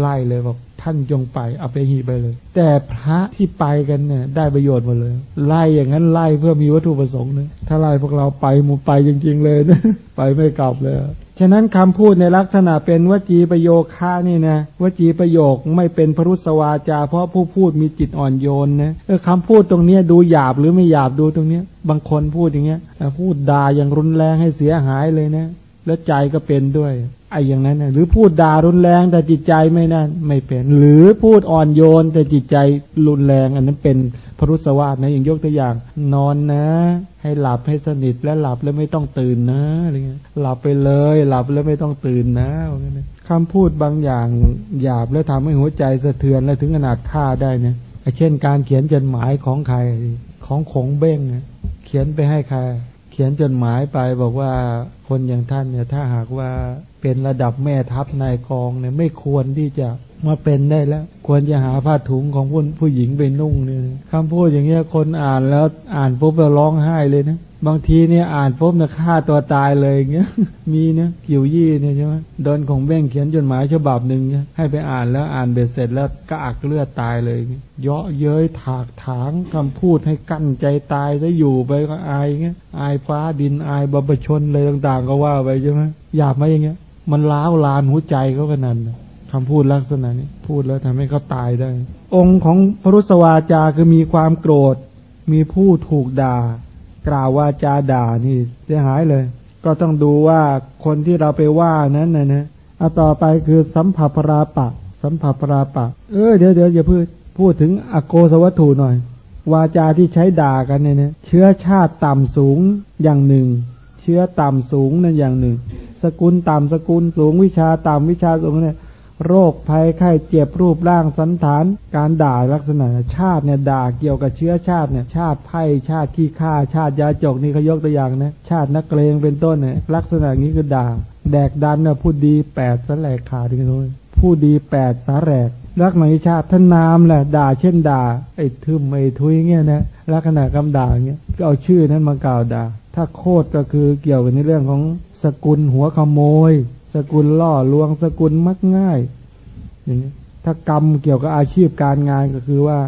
ไล่เลยบอกท่านจงไปเอาไปหีไปเลย แต่พระที่ไปกันเนี่ยได้ประโยชน์หมดเลย ไล่อย่างนั้นไล่เพื่อมีวัตถุประสงค์นะถ้าไล่พวกเราไปหมูไปจริง ๆ เลยนะไปไม่กลับเลย ฉะนั้นคำพูดในลักษณะเป็นวจีประโยคค่านี่นะวจีประโยคไม่เป็นพรุษวาจา เพราะผู้พูดมีจิตอ่อนโยนนะเออคำพูดตรงเนี้ยดูหยาบหรือไม่หยาบดูตรงเนี้ย บางคนพูดอย่างเงี้ยพูดด่าอย่างรุนแรงให้เสียหายเลยนะ แล้วใจก็เป็นด้วยไอ้อย่างนั้นนะหรือพูดด่ารุนแรงแต่จิตใจไม่นั่นไม่เป็น หรือพูดอ่อนโยนแต่จิตใจรุนแรง อันนั้นเป็นพรุษวาสนะอย่างยกตัวอย่าง นอนนะ ให้หลับให้สนิทและหลับแล้วไม่ต้องตื่นนะอะไรเงี้ยหลับไปเลย หลับแล้วไม่ต้องตื่นนะคำพูดบางอย่างหยาบแล้วทำให้หัวใจสะเทือนและถึงขนาดฆ่าได้นะเช่นการเขียนจดหมายของใครของขงเบ้งเขียนไปให้ใคร เขียนจดหมายไปบอกว่าคนอย่างท่านเนี่ยถ้าหากว่าเป็นระดับแม่ทัพนายกองเนี่ยไม่ควรที่จะมาเป็นได้แล้ว ควรจะหาผ้าถุงของผู้ผู้หญิงไปนุ่งเนี่ยคำพูดอย่างเงี้ยคนอ่านแล้วอ่านปุ๊บแล้วร้องไห้เลยนะ บางทีเนี่ยอ่านปุ๊บเนี่ยฆ่าตัวตายเลยเงี้ยมีนะกิวยี่เนี่ยใช่ไหมโดนของเบ้งเขียนจดหมายฉบับหนึ่งเนี่ยให้ไปอ่านแล้วอ่านเบ็ดเสร็จแล้วก็อักเลือดตายเลยเยาะเย้ยถากถางคำพูดให้กั้นใจตายแล้วอยู่ไปก็อายเงี้ยอายฟ้าดินอายบบบชนเลยต่าง ๆ ก็ว่าไปใช่ไหมหยาบไหมอย่างเงี้ย มันล้าวลานหัวใจเขาขนาดนั้นคำพูดลักษณะนี้พูดแล้วทำให้เขาตายได้ องค์ของพรุสวาจาคือมีความโกรธ มีผู้ถูกด่า กล่าววาจาด่านี่เสียหายเลย ก็ต้องดูว่าคนที่เราไปว่านั้นนะนะเอาต่อไปคือสัมผัสปราปะ สัมผัสปราปะ เออเดี๋ยวเดี๋ยวอย่าพูดพูดถึงอโกสวัตถุหน่อย วาจาที่ใช้ด่ากันเนี่ยนะเชื้อชาติต่ำสูงอย่างหนึ่ง เชื้อต่ำสูงนั่นอย่างหนึ่ง สกุลต่ำสกุลสูงวิชาต่ำวิชาสูงเนี่ย โรคภัยไข้เจ็บรูปร่างสันฐาน การด่าลักษณะชาติเนี่ยด่าเกี่ยวกับเชื้อชาติเนี่ยชาติไพ่ชาติขี้ข้าชาติยาจกนี่เขายกตัวอย่างนะชาตินักเลงเป็นต้นเนี่ยลักษณะนี้คือด่า แดกดันเนี่ยผู้ดีแปดสแลกขาดกันเลยผู้ดีแปดสาแรกลักษณะชาติท่านนามแหละด่าเช่นด่าไอ้ทึมไอ้ทุยเงี้ยนะลักษณะคำด่าเงี้ยก็เอาชื่อนั้นมากล่าวด่า ถ้าโคตรก็คือเกี่ยวกับในเรื่องของสกุลหัวขโมย สกุลล่อลวงสกุลมักง่ายอย่างนี้ถ้ากรรมเกี่ยวกับอาชีพการงานก็คือว่า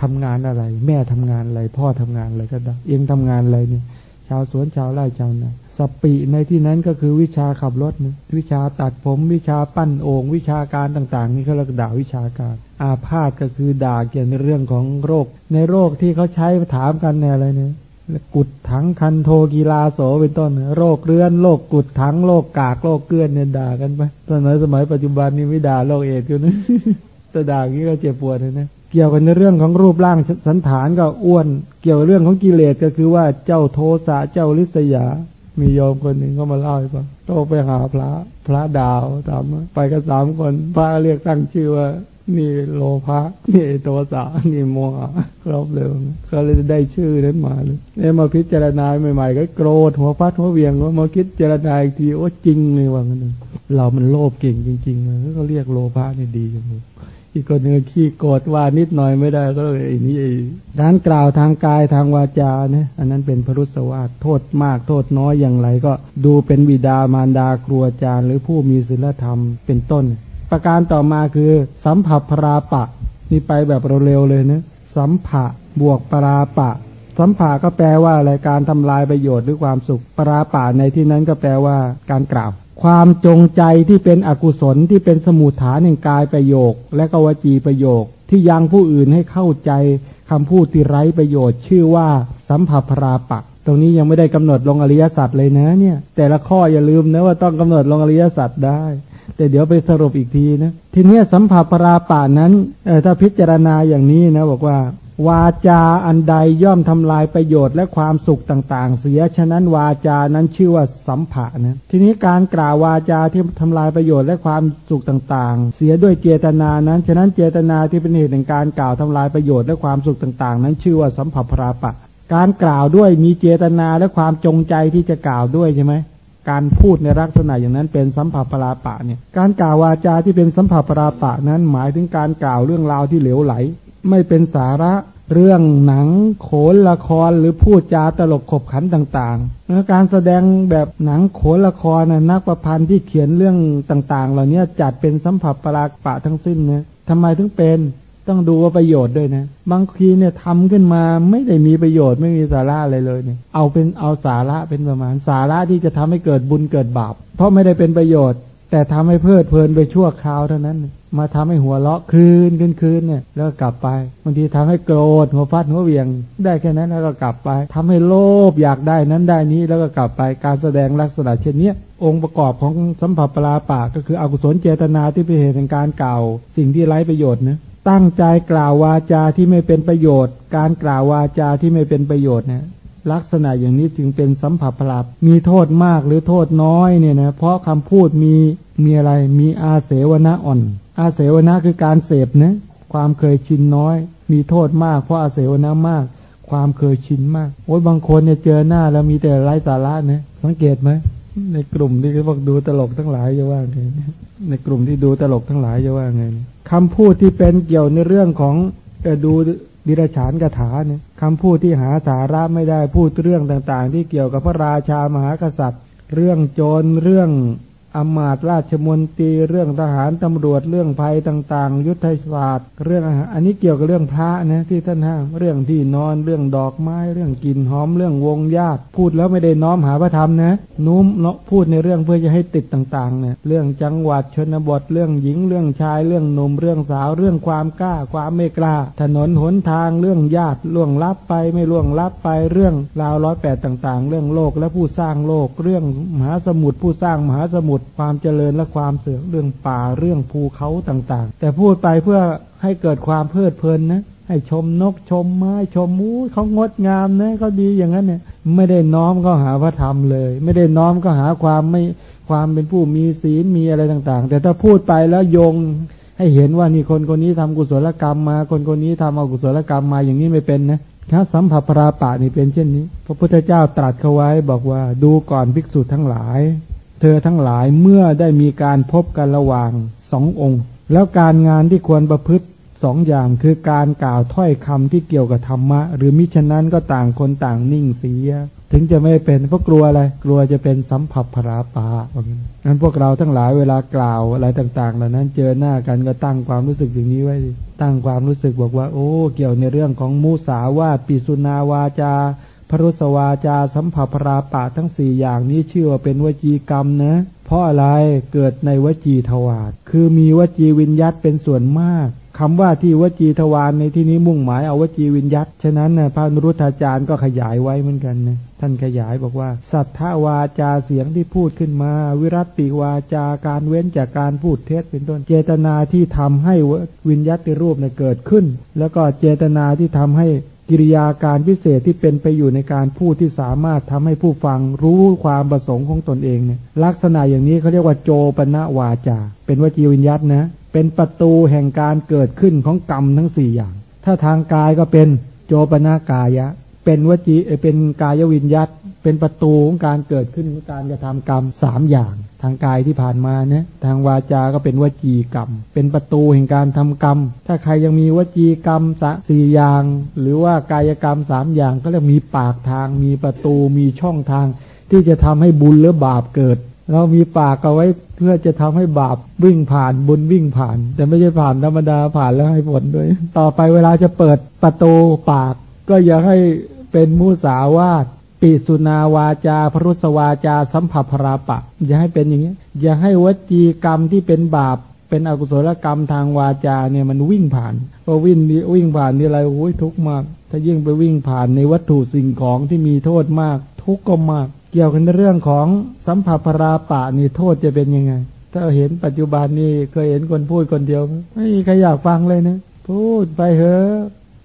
ทำงานอะไร แม่ทำงานอะไร พ่อทำงานอะไรก็ได้เองทำงานอะไรเนี่ย ชาวสวนชาวไร่ชาวนาสปีในที่นั้นก็คือวิชาขับรถนะวิชาตัดผมวิชาปั้นโอ่งวิชาการต่าง ๆ นี่เขาเรียกด่าวิชาการ อาพาธก็คือด่าเกี่ยวในเรื่องของโรค ในโรคที่เขาใช้ถามกันในอะไรเนี่ย กุดถังคันโทกีฬาโสเป็นต้น โรคเรื้อนโรคกุดถังโรคกากโรคเกลือนเนี่ยด่ากันไปตอนนั้นสมัยปัจจุบันนี้ไม่ด่าโรคเอดกันนะแต่ด่าอย่างนี้ก็เจ็บปวดเลยนะเกี่ยวกันในเรื่องของรูปร่างสันฐานก็อ้วน เกี่ยวเรื่องของกิเลสก็คือว่าเจ้าโทสะเจ้าลิษยา มีโยมคนหนึ่งก็มาเล่าให้ฟังโตไปหาพระ พระดาวถามไปกันสามคนพระเรียกตั้งชื่อว่า นี่โลภะนี่โทสะนี่โมหะครบเลยก็เลยได้ชื่อนั้นมาเลยเนี่ยมาพิจารณาใหม่ๆ ก็โกรธหัวฟัดหัวเวียงว่ามาคิดเจรณาอีกทีโอ้จริงเลยว่างั้นเรามันโลภเก่งจริงๆเลยก็เรียกโลภะนี่ดีจังเลยอีกคนหนึ่งขี้โกรธว่านิดหน่อยไม่ได้ก็เลยนี่การกล่าวทางกายทางวาจาเนี่ยอันนั้นเป็นพรุษวาทโทษมากโทษน้อยอย่างไรก็ดูเป็นบิดามารดาครูอาจารย์ หรือผู้มีศีลธรรมเป็นต้น ประการต่อมาคือ สัมผัสพราปะ นี่ไปแบบเร็วๆเลยนะสัมผัสบวกปราปะ สัมผัสก็แปลว่าอะไรการทำลายประโยชน์หรือความสุขปราปะในที่นั้นก็แปลว่าการกล่าว ความจงใจที่เป็นอกุศลที่เป็นสมุทฐานแห่งกายประโยค และกวจีประโยค ที่ยังผู้อื่นให้เข้าใจคำพูดที่ไร้ประโยชน์ ชื่อว่า สัมผัสพราปะตรงนี้ยังไม่ได้กำหนดลงอริยสัจเลยนะเนี่ย แต่ละข้ออย่าลืมนะว่าต้องกำหนดลงอริยสัจได้ แต่เดี๋ยวไปสรุปอีกทีนะทีนี้สัมผัสปราป่านั้นถ้าพิจารณาอย่างนี้นะบอกว่า วาจาอันใดย่อมทำลายประโยชน์และความสุขต่าง ๆ เสียฉะนั้นวาจานั้นชื่อว่าสัมผัสนะทีนี้การกล่าววาจาที่ทำลายประโยชน์และความสุขต่างๆ เสียด้วยเจตนานั้น ฉะนั้นเจตนาที่เป็นเหตุแห่งการกล่าวทำลายประโยชน์และความสุขต่าง ๆ นั้นชื่อว่าสัมผัสปราปะการกล่าวด้วยมีเจตนาและความจงใจที่จะกล่าวด้วยใช่ไหม การพูดในลักษณะอย่างนั้นเป็นสัมผัสปราปะเนี่ย การกล่าววาจาที่เป็นสัมผัสปราปะนั้นหมายถึงการกล่าวเรื่องราวที่เหลวไหล ไม่เป็นสาระเรื่องหนังโขนละครหรือพูดจาตลกขบขันต่างๆ การแสดงแบบหนังโขนละครนะนักประพันธ์ที่เขียนเรื่องต่างๆ เหล่านี้จัดเป็นสัมผัสปราปะทั้งสิ้นนะทำไมถึงเป็น ต้องดูว่าประโยชน์ด้วยนะ บางทีเนี่ยทำขึ้นมาไม่ได้มีประโยชน์ไม่มีสาระอะไรเลยเนี่ย เอาเป็นเอาสาระเป็นประมาณสาระที่จะทำให้เกิดบุญเกิดบาป เพราะไม่ได้เป็นประโยชน์ แต่ทำให้เพลิดเพลินไปชั่วคราวเท่านั้น มาทำให้หัวเราะคืนคืนคืนเนี่ยแล้วกลับไปบางทีทำให้โกรธหัวฟาดหัวเวียง ได้แค่นั้นแล้วก็กลับไปทำให้โลภอยากได้นั้นได้นี้แล้วก็กลับไปการแสดงลักษณะเช่นนี้องค์ประกอบของสัมผัสปลาปากก็คืออกุศลเจตนาที่เป็นเหตุแห่งการเก่า สิ่งที่ไร้ประโยชน์นะ ตั้งใจกล่าววาจาที่ไม่เป็นประโยชน์ การกล่าววาจาที่ไม่เป็นประโยชน์นะลักษณะอย่างนี้จึงเป็นสัมผัสพลาบมีโทษมากหรือโทษน้อยเนี่ยนะเพราะคำพูดมีมีอะไรมีอาเสวนาอ่อน อาเสวนาคือการเสพนะความเคยชินน้อย มีโทษมากเพราะอาเสวนามาก ความเคยชินมากโอ้ยบางคนเนี่ยเจอหน้าแล้วมีแต่ไร้สาระนะสังเกตไหม ในกลุ่มที่เขาบอกดูตลกทั้งหลายจะว่าไงในกลุ่มที่ดูตลกทั้งหลายจะว่าไงคำพูดที่เป็นเกี่ยวในเรื่องของดูดิรฉานกถาเนี่ยคำพูดที่หาสาระไม่ได้พูดเรื่องต่าง ๆ ที่เกี่ยวกับพระราชามหากษัตริย์ เรื่องโจรเรื่อง อมาตราชมนตรีเรื่องทหารตำรวจเรื่องภัยต่าง ๆ ยุทธศาสตร์เรื่องอันนี้เกี่ยวกับเรื่องพระนะที่ท่านห้ามเรื่องที่นอนเรื่องดอกไม้ เรื่องกลิ่นหอมเรื่องวงญาติ พูดแล้วไม่ได้น้อมหาพระธรรมนะนุ่มเนาะพูดในเรื่องเพื่อจะให้ติดต่างๆเนี่ยเรื่องจังหวัดชนบทเรื่องหญิงเรื่องชายเรื่องหนุ่มเรื่องสาวเรื่องความกล้าความไม่กล้า ถนนหนทางเรื่องญาติล่วงลับไปไม่ล่วงลับไปเรื่องราวร้อยแปดต่าง ๆ เรื่องโลกและผู้สร้างโลก เรื่องมหาสมุทรผู้สร้างมหาสมุทรความเจริญและความเสื่อมเรื่องป่าเรื่องภูเขาต่างๆ แต่พูดไปเพื่อให้เกิดความเพลิดเพลินนะให้ชมนกชมไม้ชมมูเขางดงามนะเขาดีอย่างนั้นเนี่ยไม่ได้น้อมก็หาพระธรรมเลย ไม่ได้น้อมก็หาความไม่ความเป็นผู้มีศีลมีอะไรต่างๆ แต่ถ้าพูดไปแล้วโยงให้เห็นว่านี่คนคนนี้ทำกุศลกรรมมา คนคนนี้ทำอกุศลกรรมมาอย่างนี้ไม่เป็นนะครับสัมผัสปราปะนี่เป็นเช่นนี้ พระพุทธเจ้าตรัสเขาไว้บอกว่าดูก่อนภิกษุทั้งหลาย เธอทั้งหลายเมื่อได้มีการพบกันระหว่างสององค์ แล้วการงานที่ควรประพฤติสองอย่างคือการกล่าวถ้อยคำที่เกี่ยวกับธรรมะ หรือมิฉะนั้นก็ต่างคนต่างนิ่งเสีย ถึงจะไม่เป็นเพราะกลัวอะไรกลัวจะเป็นสัมผัสพราปางั้นพวกเราทั้งหลายเวลากล่าวอะไรต่างๆ เหล่านั้นเจอหน้ากันก็ตั้งความรู้สึกอย่างนี้ไว้ตั้งความรู้สึกบอกว่า โอ้ เกี่ยวในเรื่องของมูสาวาปิสุนาวาจา พรุสวาจาสัมผัสพราปะทั้งสี่อย่างนี้ชื่อว่าเป็นวจีกรรมนะ เพราะอะไรเกิดในวจีทวารคือมีวจีวิญยัตเป็นส่วนมากคำว่าที่วจีทวารในที่นี้มุ่งหมายเอาวจีวิญยัตฉะนั้นนะพระนรุธาจารย์ก็ขยายไว้เหมือนกันนะท่านขยายบอกว่า สัทธวาจาเสียงที่พูดขึ้นมา วิรัติวาจาการเว้นจากการพูดเท็จเป็นต้นเจตนาที่ทำให้วิญยัติรูปเนี่ยเกิดขึ้น แล้วก็เจตนาที่ทำให้กิริยาการพิเศษที่เป็นไปอยู่ในการพูดที่สามารถทำให้ผู้ฟังรู้ความประสงค์ของตนเองเนี่ยลักษณะอย่างนี้เขาเรียกว่าโจปนวาจา เป็นวจีวิญญัตนะ เป็นประตูแห่งการเกิดขึ้นของกรรมทั้งสี่อย่าง ถ้าทางกายก็เป็นโจปนากายะ เป็นวจีเป็นกายวิญญัตเป็นประตูของการเกิดขึ้นของการกระทำกรรมสามอย่าง ทางกายที่ผ่านมาเนี่ยทางวาจาก็เป็นวจีกรรม เป็นประตูแห่งการทำกรรม ถ้าใครยังมีวจีกรรมสสี่อย่าง หรือว่ากายกรรมสามอย่างก็เรียกมีปากทาง มีประตูมีช่องทาง ที่จะทำให้บุญหรือบาปเกิด เรามีปากเอาไว้เพื่อจะทำให้บาปวิ่งผ่านบุญวิ่งผ่าน แต่ไม่ใช่ผ่านธรรมดาผ่านแล้วให้ผลด้วย ต่อไปเวลาจะเปิดประตูปาก ก็อย่าให้เป็นมุสาวาท ปิสุนาวาจาพรุสวาจา สัมผัสพราปะ อย่าให้เป็นอย่างนี้ อย่าให้วจีกรรมที่เป็นบาป เป็นอกุศลกรรมทางวาจาเนี่ยมันวิ่งผ่านพอวิ่งวิ่งผ่านนี่อะไรโอ้ยทุกข์มาก ถ้ายิ่งไปวิ่งผ่านในวัตถุสิ่งของที่มีโทษมาก ทุกข์ก็มาก เกี่ยวกันในเรื่องของสัมผัสพราปะนี่โทษจะเป็นยังไง ถ้าเห็นปัจจุบันนี่เคยเห็นคนพูดคนเดียว ไม่มีใครอยากฟังเลยนะพูดไปเถอะ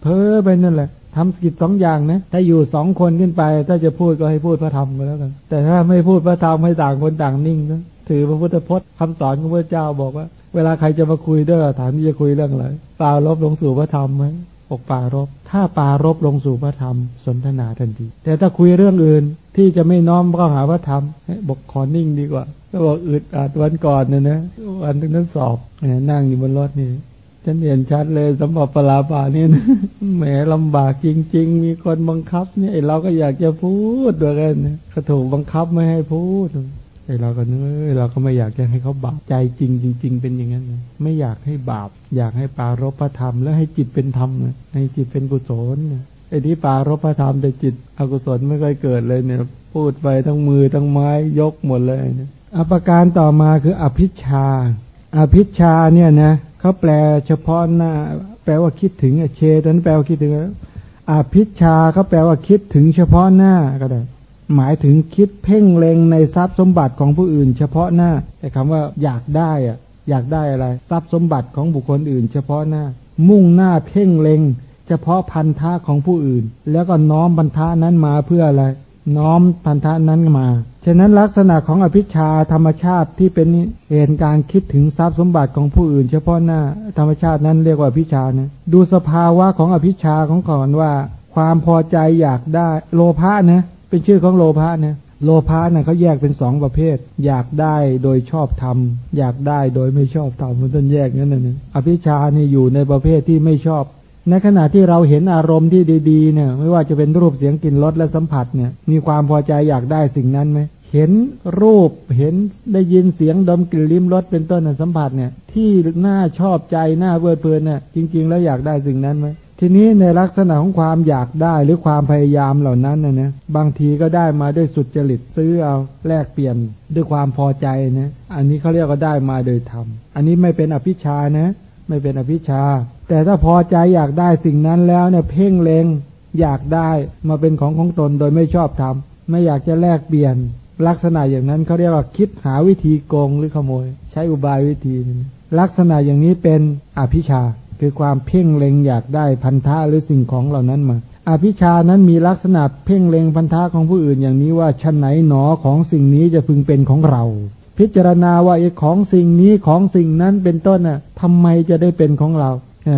เพ้อไปนั่นแหละ ทำกิจสองอย่างนะ ถ้าอยู่สองคนขึ้นไป ถ้าจะพูดก็ให้พูดพระธรรมก็แล้วกัน แต่ถ้าไม่พูดพระธรรมให้ต่างคนต่างนิ่งนะถือพระพุทธพจน์คำสอนของพระเจ้าบอกว่า เวลาใครจะมาคุยด้วยถามที่จะคุยเรื่องอะไรปลารบลงสู่พระธรรมไหมอกปารบถ้าปารบลงสู่พระธรรม สนทนาทันที แต่ถ้าคุยเรื่องอื่นที่จะไม่น้อมเข้าหาพระธรรมบอกขอนิ่งดีกว่าก็บอกอึดอัดวันก่อนเนี่ยนะวันนึงนั้นสอบนั่งอยู่บนรถนี่ ฉันเห็นชัดเลยสมบัติปลาบานี่นะแหมลำบากจริง ๆ มีคนบังคับ เนี่ยเราก็อยากจะพูดด้วยกันเขาถูกบังคับไม่ให้พูดไอเราก็เนื้อเราก็ไม่อยากจะให้เขาบาปใจจริงจริง ๆ เป็นอย่างนั้นไม่อยากให้บาป อยากให้ปารพธรรม แล้วให้จิตเป็นธรรมให้จิตเป็นกุศลไอ้ที่ปารพธรรมแต่จิตอกุศลไม่เคยเกิดเลยเนี่ย พูดไปทั้งมือทั้งไม้ยกหมดเลยเนี่ยอภิการต่อมาคืออภิชา อภิชาเนี่ยนะเขาแปลเฉพาะหน้า แปลว่าคิดถึงเชตนั้นแปลว่าคิดถึงอภิชาเขาแปลว่าคิดถึงเฉพาะหน้าก็ได้หมายถึงคิดเพ่งเล็งในทรัพย์สมบัติของผู้อื่น เฉพาะหน้าแต่คำว่าอยากได้อะอยากได้อะไร ทรัพย์สมบัติของบุคคลอื่น เฉพาะหน้า มุ่งหน้าเพ่งเล็ง เฉพาะพันธะของผู้อื่น แล้วก็น้อมพันธะนั้นมาเพื่ออะไร น้อมพันธะนั้นมา ฉะนั้นลักษณะของอภิชาธรรมชาติที่เป็นเหตุการคิดถึงทรัพย์สมบัติของผู้อื่น เฉพาะหน้าธรรมชาตินั้นเรียกว่าอภิชานะดูสภาวะของอภิชาของก่อนว่า ความพอใจอยากได้ โลภะนะเป็นชื่อของโลภะนะโลภะนะเขาแยกเป็นสองประเภท อยากได้โดยชอบทำอยากได้โดยไม่ชอบทำมันต้นแยกนั่นนะอภิชานี่อยู่ในประเภทที่ไม่ชอบ ในขณะที่เราเห็นอารมณ์ที่ดีๆเนี่ย ไม่ว่าจะเป็นรูปเสียงกลิ่นรสและสัมผัสเนี่ย มีความพอใจอยากได้สิ่งนั้นไหมเห็นรูปเห็นได้ยินเสียงดมกลิ่นลิ้มรสเป็นต้นสัมผัสเนี่ย ที่น่าชอบใจน่าเวิร์เพลินเนี่ยจริง ๆ แล้วอยากได้สิ่งนั้นไหมทีนี้ในลักษณะของความอยากได้หรือความพยายามเหล่านั้นนะนะบางทีก็ได้มาด้วยสุดจริตซื้อเอาแลกเปลี่ยนด้วยความพอใจนะ อันนี้เขาเรียกว่าได้มาโดยธรรม อันนี้ไม่เป็นอภิชานะ ไม่เป็นอภิชา แต่ถ้าพอใจอยากได้สิ่งนั้นแล้วเนี่ยเพ่งเลงอยากได้มาเป็นของของตนโดยไม่ชอบทำไม่อยากจะแลกเปลี่ยนลักษณะอย่างนั้นเขาเรียกว่าคิดหาวิธีโกงหรือขโมย ใช้อุบายวิธี ลักษณะอย่างนี้เป็นอภิชา คือความเพ่งเล็งอยากได้พันธะหรือสิ่งของเหล่านั้นมาอภิชานั้นมีลักษณะเพ่งเล็งพันธะของผู้อื่นอย่างนี้ว่าชั้นไหนหนอของสิ่งนี้จะพึงเป็นของเรา พิจารณาว่าไอ้ของสิ่งนี้ของสิ่งนั้นเป็นต้นน่ะทำไมจะได้เป็นของเรา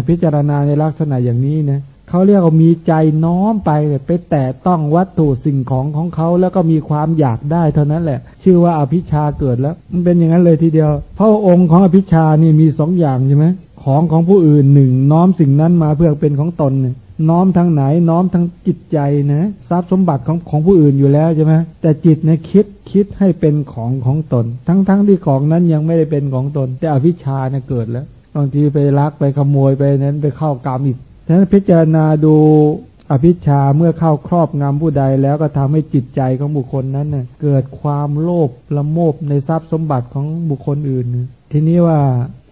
พิจารณาในลักษณะอย่างนี้นะเขาเรียกว่ามีใจน้อมไปไปแตะต้องวัตถุสิ่งของของเขาแล้วก็มีความอยากได้เท่านั้นแหละ ชื่อว่าอภิชาเกิดแล้ว มันเป็นอย่างนั้นเลยทีเดียว เพราะองค์ของอภิชานี่มีสองอย่างใช่ไหม ของของผู้อื่นหนึ่งน้อมสิ่งนั้นมาเพื่อเป็นของตนเนี่ยน้อมทางไหนน้อมทางจิตใจนะทรัพย์สมบัติของของผู้อื่นอยู่แล้วใช่ไหมแต่จิตเนี่ยคิดคิดให้เป็นของของตน ทั้งทั้งที่ของนั้นยังไม่ได้เป็นของตน แต่อวิชชาเนี่ยเกิดแล้วบางทีไปลักไปขโมยไปนั้นไปเข้ากรรมอีกฉะนั้นพิจารณาดูอภิชาเมื่อเข้าครอบงำผู้ใดแล้วก็ทำให้จิตใจของบุคคลนั้นเน่ยเกิดความโลภละโมบในทรัพย์สมบัติของบุคคลอื่น ทีนี้ว่า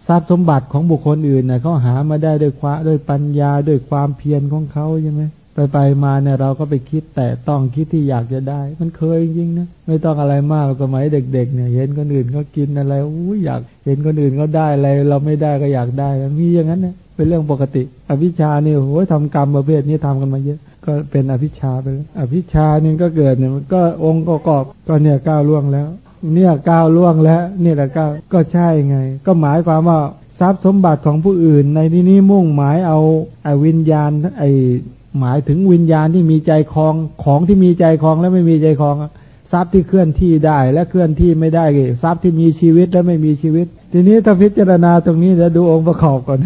ทรัพย์สมบัติของบุคคลอื่นเนี่ยเขาหามาได้ด้วยความด้วยปัญญาด้วยความเพียรของเขาใช่ไหมไปไปมาเนี่ยเราก็ไปคิดแต่ต้องคิดที่อยากจะได้ มันเคยจริงนะไม่ต้องอะไรมากสมัยเด็ก ๆ เนี่ย เห็นคนอื่นเขากินอะไรอู้อยากเห็นคนอื่นเขาได้อะไร เราไม่ได้ก็อยากได้มีอย่างนั้นนะเป็นเรื่องปกติ อภิชาเนี่ยโอ้ยทำกรรมประเภทนี้ทำกันมาเยอะ ก็เป็นอภิชาไปแล้วอภิชานี่ก็เกิดเนี่ยมันก็องค์ก็กอบก็เนี่ยก้าวล่วงแล้ว เนี่ยก้าวล่วงแล้วเนี่ยแหละก้าวก็ใช่ไง ก็หมายความว่าทรัพย์สมบัติของผู้อื่น ในที่นี้มุ่งหมายเอาไอ้วิญญาณไอ้หมายถึงวิญญาณที่มีใจคลองของที่มีใจคลองและไม่มีใจคลองทรัพย์ที่เคลื่อนที่ได้และเคลื่อนที่ไม่ได้ทรัพย์ที่มีชีวิตและไม่มีชีวิต ทีนี้ถ้าพิจารณาตรงนี้จะดูองค์ประกอบก่อน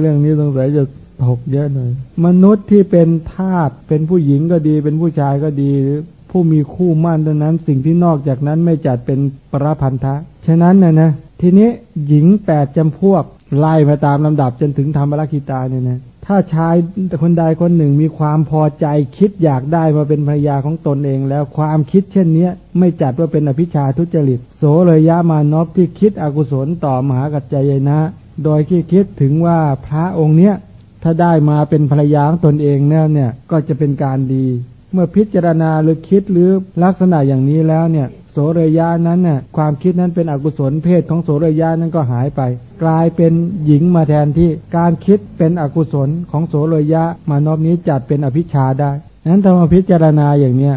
เรื่องนี้สงสัยจะถกเยอะหน่อยมนุษย์ที่เป็นทาสเป็นผู้หญิงก็ดี เป็นผู้ชายก็ดีหรือ ผู้มีคู่มั่นดังนั้น สิ่งที่นอกจากนั้นไม่จัดเป็นปรพันธะ ฉะนั้นนะนะ ทีนี้หญิงแปดจำพวกไล่มาตามลำดับจนถึงธรรมรักิตาเนี่ยนะถ้าชายคนใดคนหนึ่งมีความพอใจคิดอยากได้มาเป็นภรรยาของตนเองแล้วความคิดเช่นเนี้ย ไม่จัดว่าเป็นอภิชาทุจริต โสเลยยามานพที่คิดอกุศลต่อมหากัจจยนะ โดยที่คิดถึงว่าพระองค์เนี้ยถ้าได้มาเป็นภรรยาของตนเองเนี่ยเนี่ยก็จะเป็นการดี เมื่อพิจารณาหรือคิดหรือลักษณะอย่างนี้แล้วเนี่ยโสรยานั้นน่ะความคิดนั้นเป็นอกุศลเพศของโสรยานั้นก็หายไป กลายเป็นหญิงมาแทนที่การคิดเป็นอกุศลของโสรยะมานอบนี้จัดเป็นอภิชาได้นั้นถ้ามาพิจารณาอย่างเนี้ย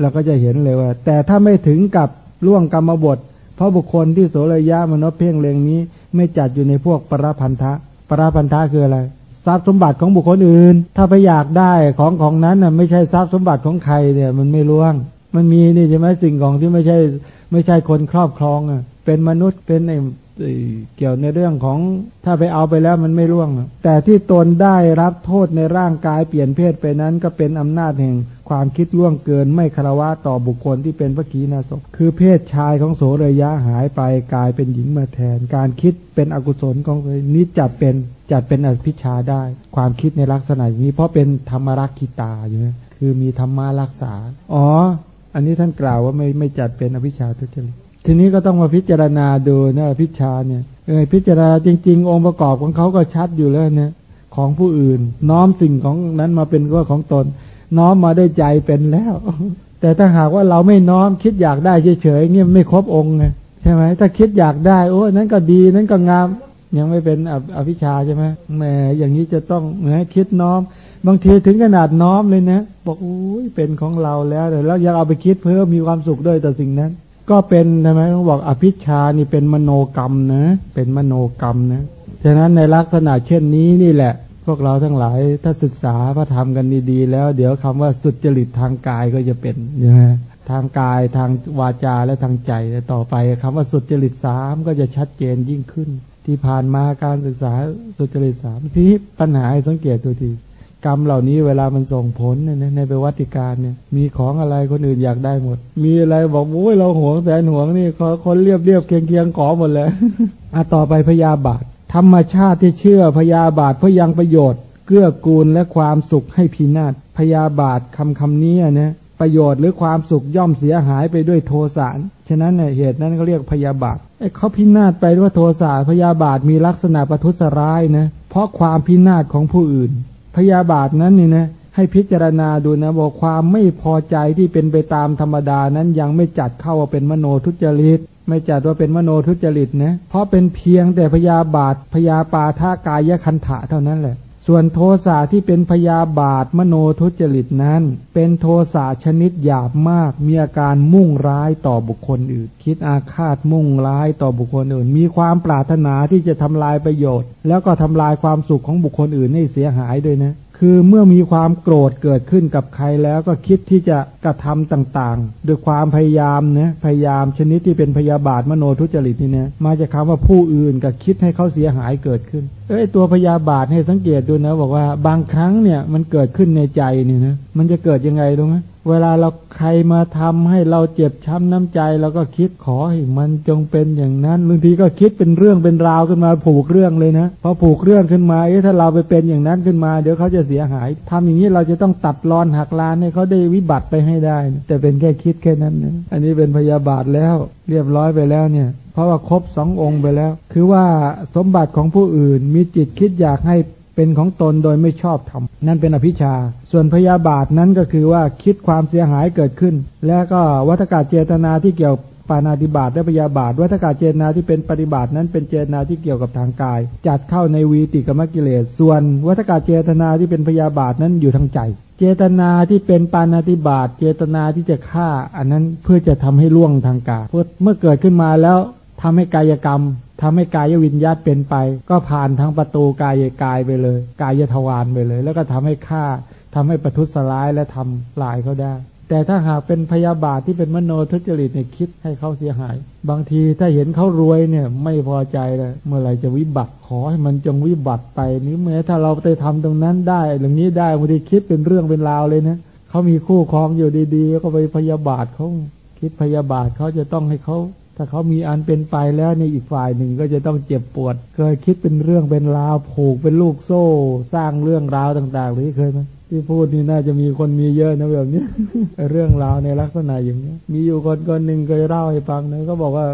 เราก็จะเห็นเลยว่า แต่ถ้าไม่ถึงกับล่วงกรรมบท เพราะบุคคลที่โสรยะมานอบเพ่งเลงนี้ ไม่จัดอยู่ในพวกปรพันธะปรพันธะคืออะไร ทรัพย์สมบัติของบุคคลอื่น ถ้าไปอยากได้ของของนั้นน่ะไม่ใช่ทรัพย์สมบัติของใครเนี่ย มันไม่ล่วง มันมีนี่ใช่ไหมสิ่งของที่ไม่ใช่ ไม่ใช่คนครอบครองอะเป็นมนุษย์เป็นไอ้ เกี่ยวในเรื่องของถ้าไปเอาไปแล้วมันไม่ร่วง แต่ที่ตนได้รับโทษในร่างกายเปลี่ยนเพศไปนั้นก็เป็นอำนาจแห่งความคิดล่วงเกินไม่คารวะต่อบุคคลที่เป็นพระกีนาศคือเพศชายของโสรยะหายไปกลายเป็นหญิงมาแทน การคิดเป็นอกุศลของนี้จัดเป็นจัดเป็นอภิชาได้ ความคิดในลักษณะนี้ เพราะเป็นธรรมรักขิตาอยู่นะคือมีธรรมารักษา อ๋อ อันนี้ท่านกล่าวว่าไม่ไม่จัดเป็นอภิชาทุจริต ทีนี้ก็ต้องมาพิจารณาดูนะพิชาเนี่ยเออพิจารณาจริง ๆ องค์ประกอบของเขาก็ชัดอยู่แล้วเนี่ยของผู้อื่น น้อมสิ่งของนั้นมาเป็นว่าของตน น้อมมาได้ใจเป็นแล้ว แต่ถ้าหากว่าเราไม่น้อมคิดอยากได้เฉยๆเงี้ยไม่ครบองค์ไงใช่ไหมถ้าคิดอยากได้โอ้นั้นก็ดีนั้นก็งามยังไม่เป็นอภิชาใช่ไหมแหมอย่างนี้จะต้องนะคิดน้อม บางทีถึงขนาดน้อมเลยนะ บอกอุ้ยเป็นของเราแล้วแต่แล้วยังเอาไปคิดเพิ่มมีความสุขด้วยต่อสิ่งนั้น ก็เป็นใช่ไหมต้องบอกอภิชานี่เป็นมโนกรรมนะ เป็นมโนกรรมนะฉะนั้นในลักษณะเช่นนี้นี่แหละ พวกเราทั้งหลายถ้าศึกษาพระธรรมกันดีๆแล้ว เดี๋ยวคำว่าสุดจริตทางกายก็จะเป็นใช่ไหมทางกายทางวาจาและทางใจต่อไปคำว่าสุดจริตสามก็จะชัดเจนยิ่งขึ้น ที่ผ่านมาการศึกษาสุดจริตสามที่ปัญหาสังเกตตัวที กรรมเหล่านี้เวลามันส่งผลเนี่ยในประวัติการเนี่ย มีของอะไรคนอื่นอยากได้หมด มีอะไรบอกโอ้ยเราหวงแสนหวงนี่คนเรียบเรียบเคียงเคียงขอหมดเลยอะต่อไปพยาบาท ธรรมชาติที่เชื่อพยาบาทเพื่อยังประโยชน์ เกื้อกูลและความสุขให้พินาศพยาบาทคำคำนี้นะประโยชน์หรือความสุขย่อมเสียหายไปด้วยโทสะฉะนั้นเนี่ยเหตุนั้นเขาเรียกพยาบาทไอ้เขาพินาศไปด้วยโทสะพยาบาทมีลักษณะประทุษร้ายนะเพราะความพินาศของผู้อื่น พยาบาทนั้นนี่นะให้พิจารณาดูนะบอกความไม่พอใจที่เป็นไปตามธรรมดานั้นยังไม่จัดเข้าว่าเป็นมโนทุจริต ไม่จัดว่าเป็นมโนทุจริตนะเพราะเป็นเพียงแต่พยาบาทพยาปาท่ากายคันถะเท่านั้นแหละ ส่วนโทสะที่เป็นพยาบาทมโนทุจริตนั้น เป็นโทสะชนิดหยาบมาก มีอาการมุ่งร้ายต่อบุคคลอื่น คิดอาฆาตมุ่งร้ายต่อบุคคลอื่น มีความปรารถนาที่จะทำลายประโยชน์ แล้วก็ทำลายความสุขของบุคคลอื่นให้เสียหายด้วยนะ คือเมื่อมีความโกรธเกิดขึ้นกับใครแล้วก็คิดที่จะกระทำต่างๆ ด้วยความพยายามนะพยายามชนิดที่เป็นพยาบาทมโนทุจริตนี่นะมาจากคาว่าผู้อื่นกับคิดให้เขาเสียหายเกิดขึ้น เอ้ยตัวพยาบาทให้สังเกตดูนะบอกว่าบางครั้งเนี่ยมันเกิดขึ้นในใจนี่นะมันจะเกิดยังไงรู้ไหม เวลาเราใครมาทำให้เราเจ็บช้ำน้ำใจเราก็คิดขอให้มันจงเป็นอย่างนั้นบางทีก็คิดเป็นเรื่องเป็นราวขึ้นมาผูกเรื่องเลยนะพอผูกเรื่องขึ้นมาเอ๊ะถ้าเราไปเป็นอย่างนั้นขึ้นมา เดี๋ยวเขาจะเสียหายทำอย่างนี้เราจะต้องตัดรอนหักลานให้เขาได้วิบัติไปให้ได้ แต่เป็นแค่คิดแค่นั้นนะอันนี้เป็นพยาบาทแล้ว เรียบร้อยไปแล้วเนี่ยเพราะว่าครบสององค์ไปแล้ว คือว่าสมบัติของผู้อื่นมีจิตคิดอยากให้ เป็นของตนโดยไม่ชอบทำนั่นเป็นอภิชา ส่วนพยาบาทนั้นก็คือว่าคิดความเสียหายเกิดขึ้น แล้วก็วัฏกาเจตนาที่เกี่ยวปานาติบาตและพยาบาทวัฏกาเจตนาที่เป็นปฏิบาทนั้นเป็นเจตนาที่เกี่ยวกับทางกาย จัดเข้าในวีติกรรมกิเลส ส่วนวัฏกาเจตนาที่เป็นพยาบาทนั้นอยู่ทางใจ เจตนาที่เป็นปานาติบาตเจตนาที่จะฆ่า อันนั้นเพื่อจะทำให้ล่วงทางกายเมื่อเกิดขึ้นมาแล้ว ทำให้กายกรรมทำให้กายวิญญาตเป็นไป ก็ผ่านทั้งประตูกายกายไปเลย กายทวารไปเลย แล้วก็ทำให้ฆ่าทำให้ประทุษร้ายและทำลายเขาได้ แต่ถ้าหากเป็นพยาบาทที่เป็นมโนทุจริตเนี่ยคิดให้เขาเสียหาย บางทีถ้าเห็นเขารวยเนี่ย ไม่พอใจเลยเมื่อไหร่จะวิบัติขอให้มันจงวิบัติไปนี้เมื่อถ้าเราไปทำตรงนั้นได้อย่างนี้ได้บางทีคิดเป็นเรื่องเป็นราวเลยนะเขามีคู่ครองอยู่ดีๆก็ไปพยาบาทเขาคิดพยาบาทเขาจะต้องให้เขา ถ้าเขามีอันเป็นไปแล้วในอีกฝ่ายหนึ่งก็จะต้องเจ็บปวด เคยคิดเป็นเรื่องเป็นราวผูกเป็นลูกโซ่ สร้างเรื่องราวต่างๆหรือเคยไหมที่พูดนี่น่าจะมีคนมีเยอะนะแบบนี้เรื่องราวในลักษณะอย่างนี้มีอยู่คนคนหนึ่งเคยเล่าให้ฟังนะก็บอกว่า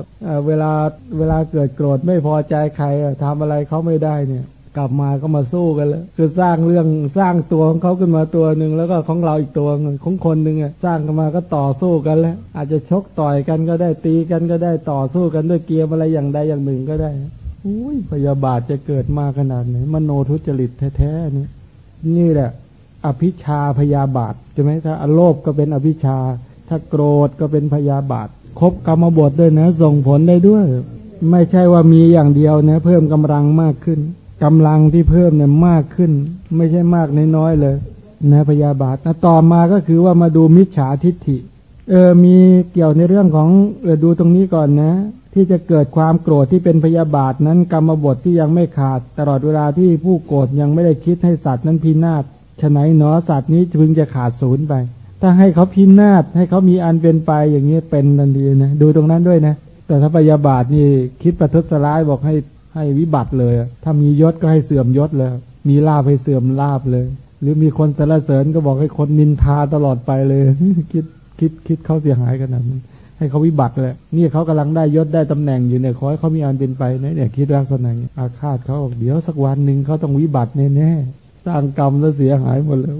เวลาเวลาเกิดโกรธไม่พอใจใครทำอะไรเขาไม่ได้เนี่ย กลับมาก็มาสู้กันแล้วคือสร้างเรื่องสร้างตัวของเขาขึ้นมาตัวหนึ่งแล้วก็ของเราอีกตัวของคนหนึ่งสร้างกันมาก็ต่อสู้กันแล้ว อาจจะชกต่อยกันก็ได้ตีกันก็ได้ต่อสู้กันด้วยเกียร์อะไรอย่างใดอย่างหนึ่งก็ได้อุ้ยพยาบาทจะเกิดมาขนาดไหนมโนทุจริตแท้ๆนี่นี่แหละ อภิชาพยาบาทใช่ไหมถ้าอโลภก็เป็นอภิชา ถ้าโกรธก็เป็นพยาบาทครบกรรมบทด้วยนะ ส่งผลได้ด้วย ไม่ใช่ว่ามีอย่างเดียวนะ เพิ่มกำลังมากขึ้น กำลังที่เพิ่มเนี่ยมากขึ้น ไม่ใช่มากน้อยๆเลยนะพยาบาทนะต่อมาก็คือว่ามาดูมิจฉาทิฏฐิ เออมีเกี่ยวในเรื่องของเออดูตรงนี้ก่อนนะ ที่จะเกิดความโกรธที่เป็นพยาบาทนั้นกรรมบทที่ยังไม่ขาด ตลอดเวลาที่ผู้โกรธยังไม่ได้คิดให้สัตว์นั้นพินาศฉะไหนหนอสัตว์นี้พึงจะขาดศูนย์ไป ถ้าให้เขาพินาศให้เขามีอันเป็นไปอย่างนี้เป็นทันทีนะดูตรงนั้นด้วยนะ แต่ถ้าพยาบาทนี่คิดประทุษร้ายบอกให้ ให้วิบัติเลย ถ้ามียศก็ให้เสื่อมยศเลย มีลาภให้เสื่อมลาภเลย หรือมีคนสรรเสริญก็บอกให้คนนินทาตลอดไปเลย คิดคิดคิดเขาเสียหายขนาดนั้นให้เขาวิบัติเลยนี่เขากำลังได้ยศได้ตำแหน่งอยู่เนี่ยขอให้เขามีอันเป็นไปนะเนี่ยคิดลักษณะอาฆาตเขาเดี๋ยวสักวันหนึ่งเขาต้องวิบัติแน่ๆสร้างกรรมแล้วเสียหายหมดเลย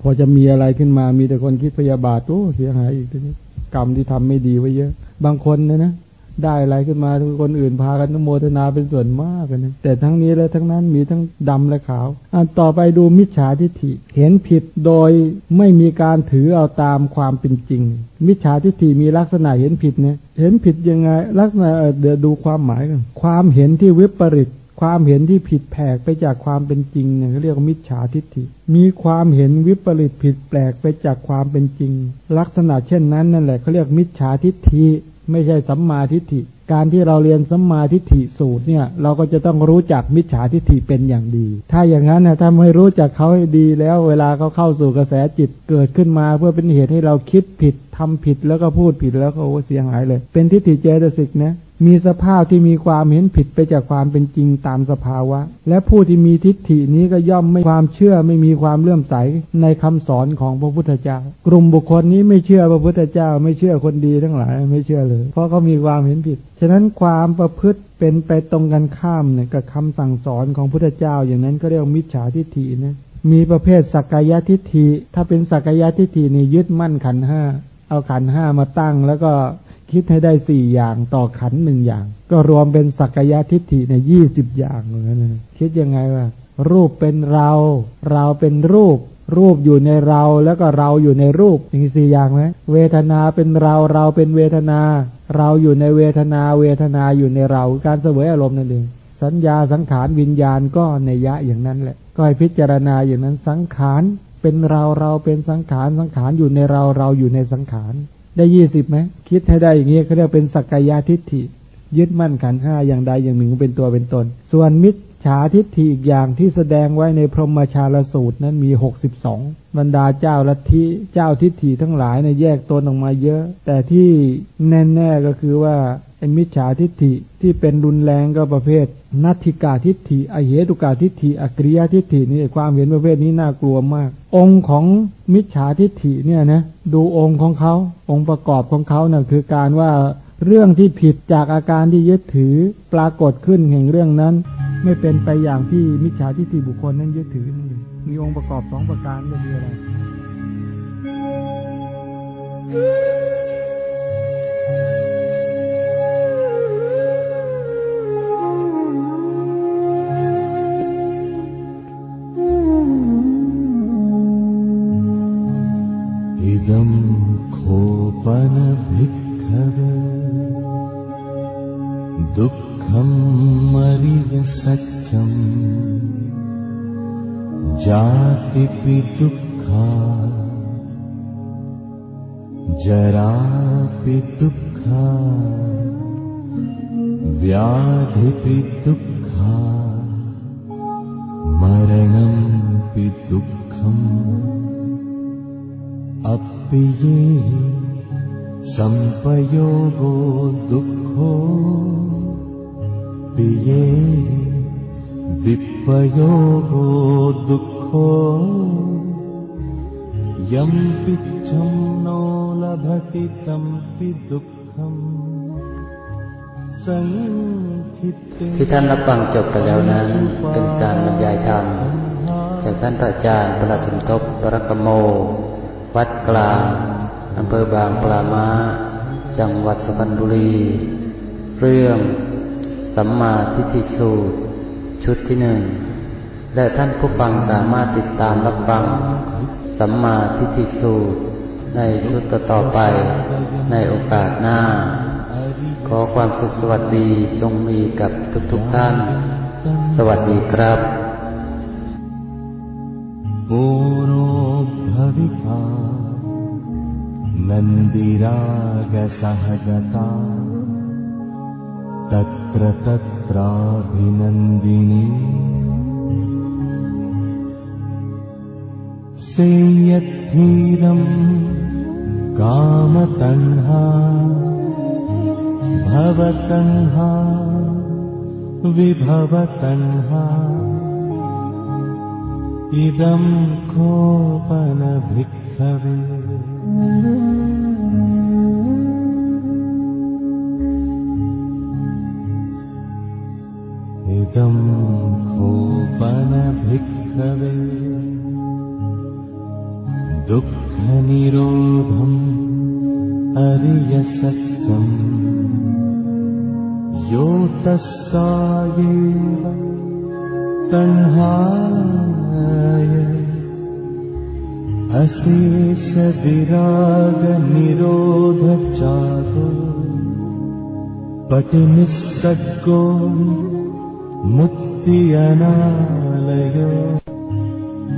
พอจะมีอะไรขึ้นมามีแต่คนคิดพยาบาทโอ้เสียหายอีกทีนี้กรรมที่ทำไม่ดีไว้เยอะ บางคนนะนะ ได้อะไรขึ้นมาทุกคนอื่นพากันโมทนาเป็นส่วนมากนะแต่ทั้งนี้และทั้งนั้นมีทั้งดำและขาวอันต่อไปดูมิจฉาทิฏฐิเห็นผิดโดยไม่มีการถือเอาตามความเป็นจริง มิจฉาทิฏฐิมีลักษณะเห็นผิดเนี่ยเห็นผิดยังไงลักษณะเดี๋ยวดูความหมายกันความเห็นที่วิปริตความเห็นที่ผิดแผกไปจากความเป็นจริงเนี่ยเขาเรียกมิจฉาทิฏฐิ มีความเห็นวิปริตผิดแปลกไปจากความเป็นจริง ลักษณะเช่นนั้นนั่นแหละเขาเรียกมิจฉาทิฏฐิ ไม่ใช่สัมมาทิฏฐิการที่เราเรียนสัมมาทิฏฐิสูตรเนี่ย เราก็จะต้องรู้จักมิจฉาทิฏฐิเป็นอย่างดี ถ้าอย่างนั้นนะถ้าไม่รู้จักเขาให้ดีแล้ว เวลาเขาเข้าสู่กระแสจิตเกิดขึ้นมาเพื่อเป็นเหตุให้เราคิดผิดทำผิดแล้วก็พูดผิดแล้วก็โอ้เสียหายเลย เป็นทิฏฐิเจตสิกนะมีสภาพที่มีความเห็นผิดไปจากความเป็นจริงตามสภาวะ และผู้ที่มีทิฏฐินี้ก็ย่อมไม่ความเชื่อไม่มีความเลื่อมใสในคำสอนของพระพุทธเจ้า กลุ่มบุคคลนี้ไม่เชื่อพระพุทธเจ้า ไม่เชื่อคนดีทั้งหลายไม่เชื่อเลย เพราะเขามีความเห็นผิดฉะนั้นความประพฤติเป็นไปตรงกันข้ามเนี่ยกับคำสั่งสอนของพุทธเจ้า อย่างนั้นก็เรียกมิจฉาทิฏฐินะมีประเภทสักกายทิฏฐิ ถ้าเป็นสักกายทิฏฐินี่ยึดมั่นขันห้าเอาขันห้ามาตั้ง แล้วก็คิดให้ได้สี่อย่างต่อขันหนึ่งอย่าง ก็รวมเป็นสักกายทิฏฐิในยี่สิบอย่างเหมือนกันคิดยังไงว่ารูปเป็นเรา เราเป็นรูป รูปอยู่ในเราแล้วก็เราอยู่ในรูปอย่างสี่อย่างไหมเวทนาเป็นเราเราเป็นเวทนา เราอยู่ในเวทนาเวทนาอยู่ในเรา การเสวยอารมณ์นั่นเอง สัญญาสังขารวิญญาณก็ในยะอย่างนั้นแหละ ก็ให้พิจารณาอย่างนั้นสังขารเป็นเราเราเป็นสังขารสังขารอยู่ในเราเราอยู่ในสังขารได้ยี่สิบไหมคิดให้ได้อย่างนี้เขาเรียกเป็นสักกายทิฏฐิยึดมั่นขันห้าอย่างใดอย่างหนึ่งเป็นตัวเป็นตน ส่วนมิจ ฉาทิฏฐิอีกอย่างที่แสดงไว้ในพรหมชาลสูตรนั้นมีหกสิบสองบรรดาเจ้าลัทธิเจ้าทิฏฐิทั้งหลายในแยกตนออกมาเยอะ แต่ที่แน่ๆก็คือว่าไอ้มิจฉาทิฏฐิที่เป็นรุนแรงก็ประเภท นัตถิกาทิฏฐิอเหตุกาทิฏฐิอกริยทิฏฐินี่ความเห็นประเภทนี้น่ากลัวมาก องค์ของมิจฉาทิฏฐิเนี่ยนะดูองค์ของเขาองค์ประกอบของเขานะ่ะคือการว่า เรื่องที่ผิดจากอาการที่ยึดถือปรากฏขึ้นแห่งเรื่องนั้น ไม่เป็นไปอย่างที่มิจฉาทิฏฐิบุคคลนั้นยึดถือนั่นเองมีองค์ประกอบสองประการก็คืออะไร जातिपि दुःखा जरापि दुःखा व्याधिपि दुःखा मरणंपि दुःखम् अपि ये सम्पयोगो दुःखो पिये विपयोगो दुःखो यम् पिच्छम् नो लभति तम्पि दुःखम् ที่ท่านรับฟังจบไปแล้วนั้นเป็นการบรรยายธรรมจากท่านอาจารย์ประสมทบปรกโม วัดกลางอำเภอบางปลามาจังหวัดสุพรรณบุรี เรื่องสัมมาทิฏฐิสูตรชุดที่หนึ่ง และท่านผู้ฟังสามารถติดตามรับฟัง สัมมาทิฏฐิสูตร ในชุดต่อไปในโอกาสหน้า ขอความสุขสวัสดีจงมีกับทุกๆทท่าน สวัสดีครับปุโรภวิกา न नन्दिरागसहगता तत्र तत्राभिनन्दिनी सेयद्धीरम् कामतन्हा भवतन्हा विभवतन्हा। इदम् कोपनभिक्षवे इदम् कोपनभिक्षवे दुःखनिरोधम् अर्यसम् यो तः तन्हाय। तह्य अशेष विरागनिरोधचागो पटुनिः सद्गो मुक्तियनालय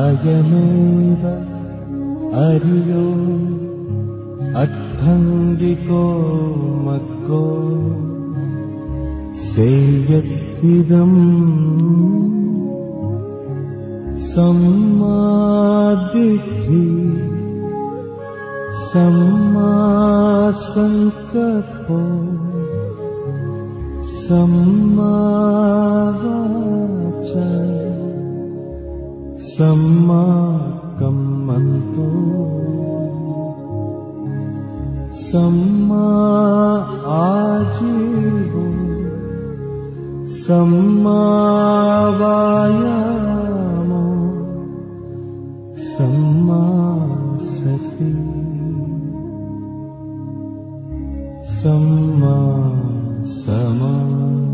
अयमेव अरियो अट्ठङ्गिको मग्गो सेयत्विदम् सम्मादिद्धि सम्मासङ्कल्पो सम्मावाच सम्मा आजीवो। सम्मावायामो सम्मा सति। सम्मा समाधि